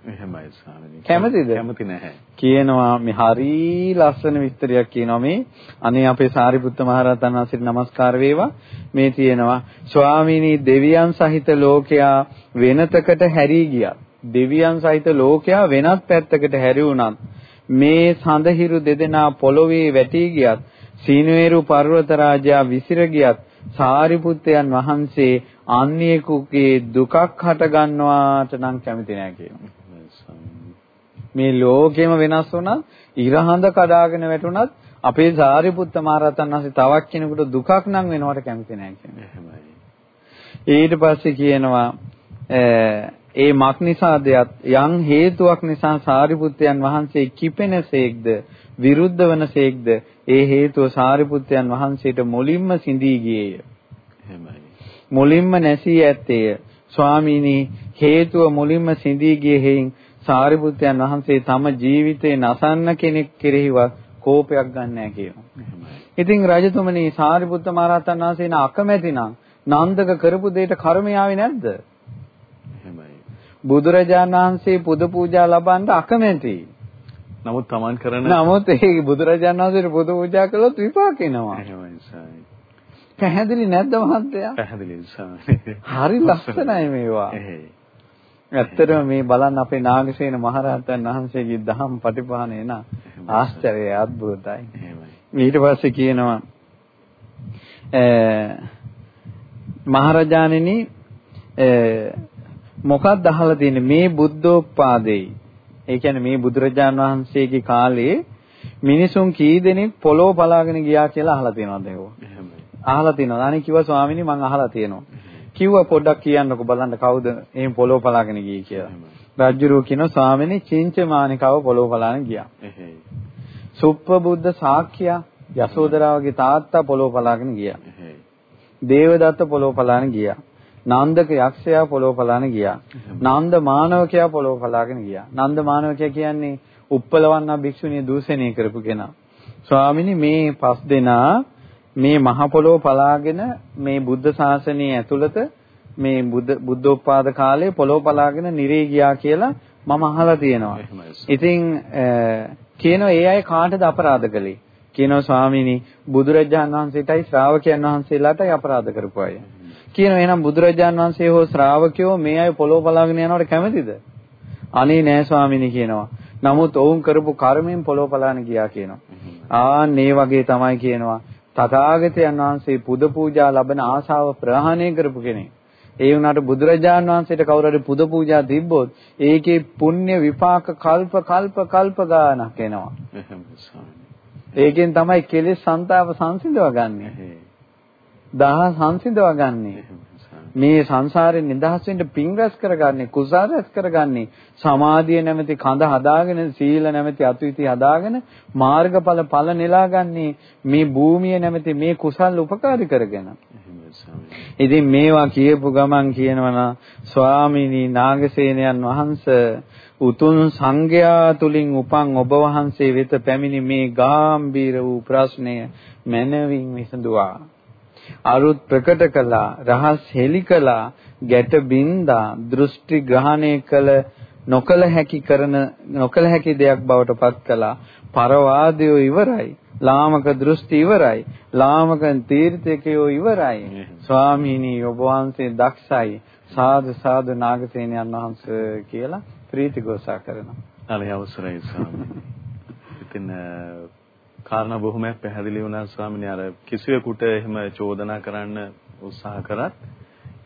එහෙමයි ස්වාමීනි. කැමතිද? කැමති නැහැ. කියනවා මේ හරි ලස්සන විස්තරයක් කියනවා මේ අනේ අපේ සාරිපුත්ත මහරහතන් වහන්සේට নমස්කාර වේවා. මේ තියෙනවා ස්වාමීනි දෙවියන් සහිත ලෝකයා වෙනතකට හැරී ගියා. දෙවියන් සහිත ලෝකයා වෙනත් පැත්තකට හැරි වුණත් මේ සඳහිරු දෙදෙනා පොළොවේ වැටී ගියත් සීනවේරු පර්වත රාජයා විසිර ගියත් සාරිපුත්තයන් වහන්සේ අන්‍යයෙකුගේ දුකක් හට ගන්නවාට නම් කැමති නැහැ කියනවා. මේ ලෝකෙම වෙනස් වුණත් ඉරහඳ කඩාගෙන වැටුණත් අපේ සාරිපුත්ත මහරහතන් වහන්සේ තවක් කෙනෙකුට දුකක් නම් වෙනවට කැමති නැහැ කියන්නේ. ඊට පස්සේ කියනවා ඒ මක් නිසාදයක් යම් හේතුවක් නිසා සාරිපුත්තයන් වහන්සේ කිපෙනසේක්ද විරුද්ධ වනසේක්ද ඒ හේතුව සාරිපුත්තයන් වහන්සේට මුලින්ම සිඳී ගියේය. මුලින්ම නැසී ඇත්තේය. ස්වාමීනි හේතුව මුලින්ම සිඳී ගියේ හේයින් සාරිපුත්යන් වහන්සේ තම ජීවිතේ නසන්න කෙනෙක් කෙරෙහිවත් කෝපයක් ගන්න කියනවා. ඉතින් රජතුමනි සාරිපුත්ත මහරහතන් වහන්සේ අකමැති නම් නන්දක කරපු දෙයට කර්මය ආවේ නැද්ද? බුදුරජාණන් වහන්සේ පුද පූජා ලබන්න අකමැති. නමුත් Taman කරන නමුත් ඒ බුදුරජාණන් වහන්සේට පුද පූජා කළොත් විපාක එනවා. පැහැදිලි නැද්ද මහත්තයා? පැහැදිලි හරි ලස්සනයි මේවා. ඇත්තටම මේ බලන්න අපේ නාගසේන මහරහතන් වහන්සේගේ දහම් පටිපාණය න ආශ්චර්යයි අద్భుතයි. ඊට පස්සේ කියනවා මහරජාණෙනි මොකක්ද අහලා තියෙන්නේ? මේ බුද්ධෝත්පාදේ ඒ කියන්නේ මේ බුදුරජාන් වහන්සේගේ කාලේ මිනිසුන් කී දෙනෙක් පොළොව පලාගෙන ගියා කියලා අහලා තියෙනවද? ඒකෝ අහලා තියෙනවා අනේ කිව්වා ස්වාමීනි මං අහලා තියෙනවා කිව්වා පොඩ්ඩක් කියන්නකෝ බලන්න කවුද එහෙම පොළොව පලාගෙන ගියේ කියලා. රජ්ජුරුව කියනවා ස්වාමීනි චින්චමානිකව පොළොව පලාගෙන ගියා. සුප්පබුද්ධ සාක්‍ය යසෝදරාවගේ තාත්තා පොළොව පලාගෙන ගියා. දේවදත්ත පොළොව පලාගෙන ගියා. නන්දක යක්ෂයා පොළොව පලාගෙන ගියා. නන්ද මානවකයා පොළොව පලාගෙන ගියා. නන්ද මානවකයා කියන්නේ උප්පලවන්නා භික්ෂුණිය දූෂණය කරපු කෙනා. ස්වාමිනී මේ පස් දෙනා මේ මහ පොළොව පලාගෙන මේ බුද්ධ ශාසනය ඇතුළත මේ බුද්ධ බුද්ධෝත්පාද කාලේ පොළොව පලාගෙන නිරේ ගියා කියලා මම අහලා තියෙනවා. ඉතින් කියනවා ඒ අය කාටද අපරාධ කළේ? කියනවා ස්වාමීනි බුදුරජාණන් වහන්සේටයි ශ්‍රාවකයන් වහන්සේලාටයි අපරාධ කරපු අය. කියනවා එහෙනම් බුදුරජාණන් වහන්සේ හෝ ශ්‍රාවකයෝ මේ අය පොළොව බලාගෙන යනවට කැමතිද? අනේ නෑ ස්වාමීනි කියනවා. නමුත් ඔවුන් කරපු කර්මයෙන් පොළොව බලාන ගියා කියනවා. ආන් මේ වගේ තමයි කියනවා. තථාගතයන් වහන්සේ පුද පූජා ලබන ආශාව ප්‍රහාණය කරපු කෙනෙක්. ඒ වුණාට බුදුරජාන් වහන්සේට කවුරු හරි පුද පූජා තිබ්බොත් ඒකේ පුණ්‍ය විපාක කල්ප කල්ප කල්ප ගානක් එනවා. ඒකෙන් තමයි කෙලෙස් ਸੰతాප සංසිඳව ගන්නෙ. දහ සංසිඳව ගන්නෙ. මේ සංසාරයෙන් නිදහස් වෙන්න පිං රැස් කරගන්නේ කුසල රැස් කරගන්නේ සමාධිය නැමැති කඳ හදාගෙන සීල නැමැති අතුයිති හදාගෙන මාර්ගඵල ඵල නෙලාගන්නේ මේ භූමිය නැමැති මේ කුසල් උපකාරී කරගෙන ඉතින් මේවා කියපු ගමන් කියනවා ස්වාමීනි නාගසේනයන් වහන්සේ උතුම් සංඝයා තුලින් උපන් ඔබ වහන්සේ වෙත පැමිණි මේ ගාම්භීර වූ ප්‍රශ්නය මනවින් විසඳුවා. අරුත් ප්‍රකට කළා, රහස් හෙලි කළා, ගැට බින්දා, දෘෂ්ටි ග්‍රහණය කළ නොකල හැකි කරන නොකල හැකි දෙයක් බවට පත් කළා. පරවාදය ඉවරයි. ලාමක දෘෂ්ටි ඉවරයි. ලාමක තීර්ථකයෝ ඉවරයි. ස්වාමීනි ඔබ වහන්සේ දක්ෂයි. සාදු සාදු නාගසේනයන් වහන්සේ කියලා ප්‍රීති ഘോഷා කරනවා. හරි අවසරයි ස්වාමීනි. ඉතින් කාරණා බොහොමයක් පැහැදිලි වුණා ස්වාමීනි අර කිසිවෙකුට එහෙම චෝදනා කරන්න උත්සාහ කරත්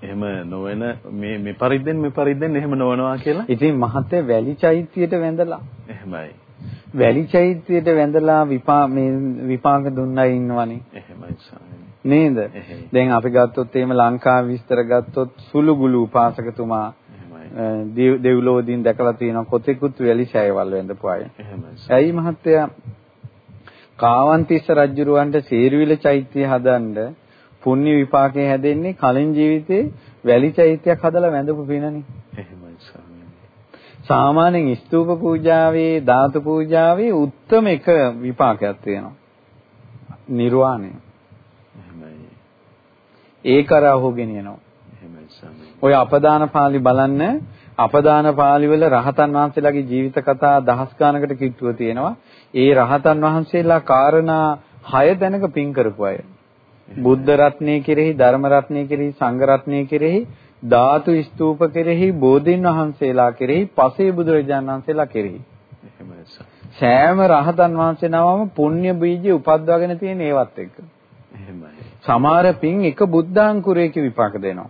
එහෙම නොවන මේ මේ පරිද්දෙන් මේ පරිද්දෙන් එහෙම නොවනවා කියලා. ඉතින් මහත්ය වැලි චෛත්‍යයට වැඳලා. එහෙමයි. වැලි චෛත්‍යයට වැඳලා විපා මේ විපාක දුන්නයි ඉන්නවනේ. එහෙමයි ස්වාමීනි. නේද? දැන් අපි ගත්තොත් එහෙම ලංකාව විස්තර ගත්තොත් සුළුගුළු උපාසකතුමා දෙව්ලෝදීන් දැකලා තියෙන කොතෙකුත් වැලි ඡයවල් අය. එහෙමයි. ඇයි මහත්තයා කාවන්තිස්ස රජුරවන්ට සීරුවිල චෛත්‍ය හදන්න පුණ්‍ය විපාකේ හැදෙන්නේ කලින් ජීවිතේ වැලි චෛත්‍යයක් හදලා වැඳපු පිනනේ. එහෙමයි ස්වාමීනි. සාමාන්‍යයෙන් ස්තූප පූජාවේ ධාතු පූජාවේ උත්තරම එක විපාකයක් තියෙනවා. නිර්වාණය. එහෙමයි. ඒ කරා හො ගෙනියනවා. එහෙමයි ස්වාමීනි. ඔය අපදාන පාළි බලන්න අපදාන පාළි වල රහතන් වහන්සේලාගේ ජීවිත කතා දහස් ගානකට කිට්ටුව තියෙනවා. ඒ රහතන් වහන්සේලා කාරණා 6 දැනක පින් කරපු අය. බුද්ධ රත්නය කෙරෙහි, ධර්ම රත්නය කෙරෙහි, සංඝ රත්නය කෙරෙහි, ධාතු ස්තූප කෙරෙහි, බෝධින් වහන්සේලා කෙරෙහි, පසේ බුදුරජාණන් වහන්සේලා කෙරෙහි. සෑම රහතන් වහන්සේ නමම පුණ්‍ය බීජය උපද්වාගෙන තියෙන ඒවත් එක්ක. සමහර පින් එක බුද්ධාංකුරයක විපාක දෙනවා.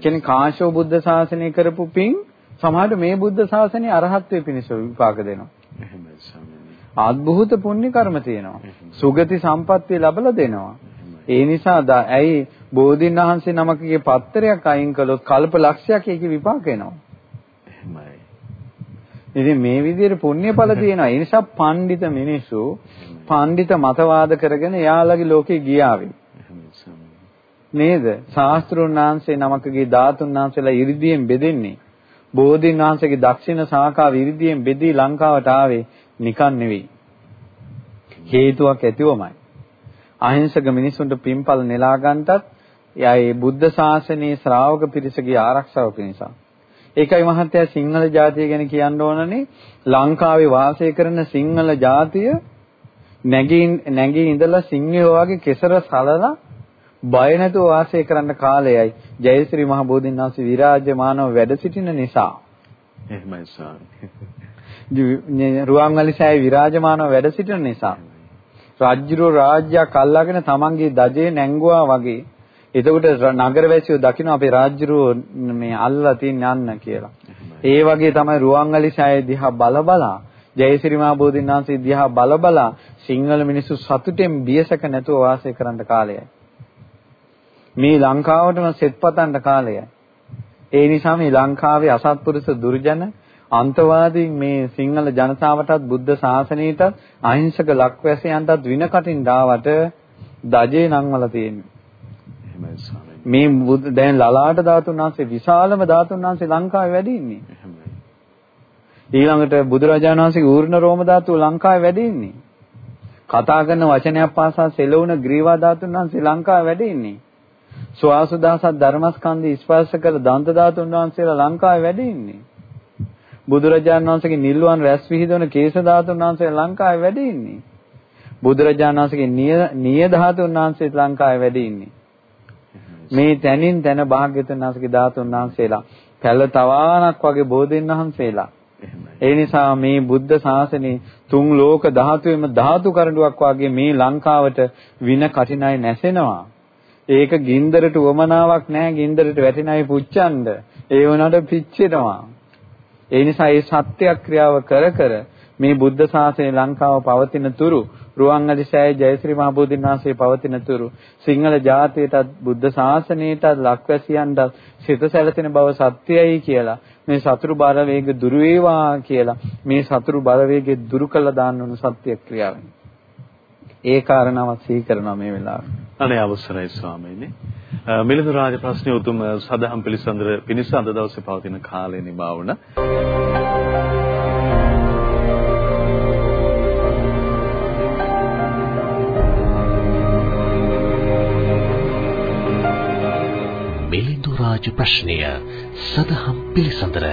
කියන්නේ කාශ්‍යප බුද්ධ ශාසනය කරපු පින් සමහරට මේ බුද්ධ ශාසනයේ අරහත්ත්වයේ පිණිස විපාක දෙනවා. අద్භූත පුණ්‍ය කර්ම තියෙනවා. සුගති සම්පත්තිය ලැබලා දෙනවා. ඒ නිසා ඇයි බෝධින් වහන්සේ නමකගේ පත්තරයක් අයින් කළොත් කල්ප ලක්ෂයක් ඒකේ විපාක එනවා. එහෙමයි. ඉතින් මේ විදිහට පුණ්‍යඵල තියෙනවා. ඒ නිසා පඬිත මිනිස්සු පඬිත මතවාද කරගෙන යාළගේ ලෝකේ ගියාවේ. නේද? ශාස්ත්‍රුන් වහන්සේ නමකගේ ධාතුන් වහන්සේලා ඉරිදියෙන් බෙදෙන්නේ. බෝධින් වහන්සේගේ දක්ෂිණ ශාඛාව ඉරිදියෙන් බෙදී ලංකාවට ආවේ නිකන් නෙවෙයි. හේතුවක් ඇතිවමයි. අහිංසක මිනිසුන්ට පින්පල් නෙලා ගන්නටත් යයි බුද්ධ ශාසනයේ ශ්‍රාවක පිරිසගේ ආරක්ෂාව පිණිස. ඒකයි මහත්තයා සිංහල ජාතිය ගැන කියන්න ඕනනේ ලංකාවේ වාසය කරන සිංහල ජාතිය නැගී නැගී ඉඳලා සිංහයෝ වගේ කෙසර සලලා බය නැතුව වාසය කරන්න කාලයයි ජයශ්‍රී මහ බෝධින් වහන්සේ විරාජමානව වැඩ සිටින නිසා. එහෙමයි ස්වාමී. රුවන්වැලිසෑය විරාජමානව වැඩ සිටින නිසා. රාජ්‍යරෝ රාජ්‍යයක් අල්ලාගෙන තමන්ගේ දජේ නැංගුවා වගේ. එතකොට නගරවැසියෝ දකින්න අපේ රාජ්‍යරෝ මේ අල්ලලා තියන්න යන්න කියලා. ඒ වගේ තමයි රුවන්වැලිසෑය දිහා බල බලා ජයසිරි මහ බෝධින් වහන්සේ දිහා බල බලා සිංහල මිනිස්සු සතුටෙන් බියසක නැතුව වාසය කරන්න කාලයයි. මේ ලංකාවටම සෙත්පතන්න කාලයයි. ඒ නිසා මේ ලංකාවේ අසත්පුරුෂ දුර්ජන අන්තවාදීන් මේ සිංහල ජනතාවටත් බුද්ධ ශාසනයටත් අහිංසක ලක්වැසියන්ටත් වින කටින් දාවට දජේ නංවල තියෙන්නේ. මේ දැන් ලලාට ධාතුන් වහන්සේ විශාලම ධාතුන් වහන්සේ ලංකාවේ වැඩ ඉන්නේ. ඊළඟට බුදුරජාණන් වහන්සේගේ ඌර්ණ රෝම ධාතුව ලංකාවේ වැඩ ඉන්නේ. කතා කරන වචනයක් පාසා සෙලවුන ග්‍රීවා ධාතුන් වහන්සේ ලංකාවේ වැඩ ඉන්නේ. සුවාසුදාසත් ධර්මස්කන්ධය ස්පර්ශ කළ දන්ත ධාතුන් වහන්සේලා ලංකාවේ වැඩ ඉන්නේ. බුදුරජාණන් වහන්සේගේ නිල්වන් රැස් විහිදවන කේස ධාතුන් වහන්සේ ලංකාවේ වැඩ ඉන්නේ. බුදුරජාණන් වහන්සේගේ නිය ධාතුන් වහන්සේ ලංකාවේ වැඩ ඉන්නේ. මේ තැනින් තැන භාග්‍යවතුන් වහන්සේගේ ධාතුන් වහන්සේලා පැල තවානක් වගේ බෝධින් වහන්සේලා. ඒ නිසා මේ බුද්ධ ශාසනේ තුන් ලෝක ධාතුවේම ධාතු කරඬුවක් වගේ මේ ලංකාවට වින කටිනයි නැසෙනවා. ඒක ගින්දරට උවමනාවක් නැහැ ගින්දරට වැටෙනයි පුච්චන්න. ඒ වුණාට පිච්චෙනවා. ඒ නිසා මේ සත්‍යක්‍රියාව කර කර මේ බුද්ධ ශාසනය ලංකාව පවතින තුරු රුවන් අධිශය ජයශ්‍රී මහ බෝධින් වහන්සේ පවතින තුරු සිංහල ජාතියටත් බුද්ධ ශාසනයටත් ලක්වැසියන්ට සිත සැලසෙන බව සත්‍යයි කියලා මේ සතුරු බලවේග දුරු වේවා කියලා මේ සතුරු බලවේගය දුරු කළා දාන්න ඕන සත්‍ය ක්‍රියාවෙන්. ඒ කාරණාවත් සිහි කරනවා මේ වෙලාවේ. අනේ අවසරයි ස්වාමීනි. මිලිඳු රාජ ප්‍රශ්නය උතුම් සදහම් පිළිසඳර පිණිස අද දවසේ පවතින කාලය නිමවුණ. මිලිඳු රාජ ප්‍රශ්නය සදහම් පිළිසඳර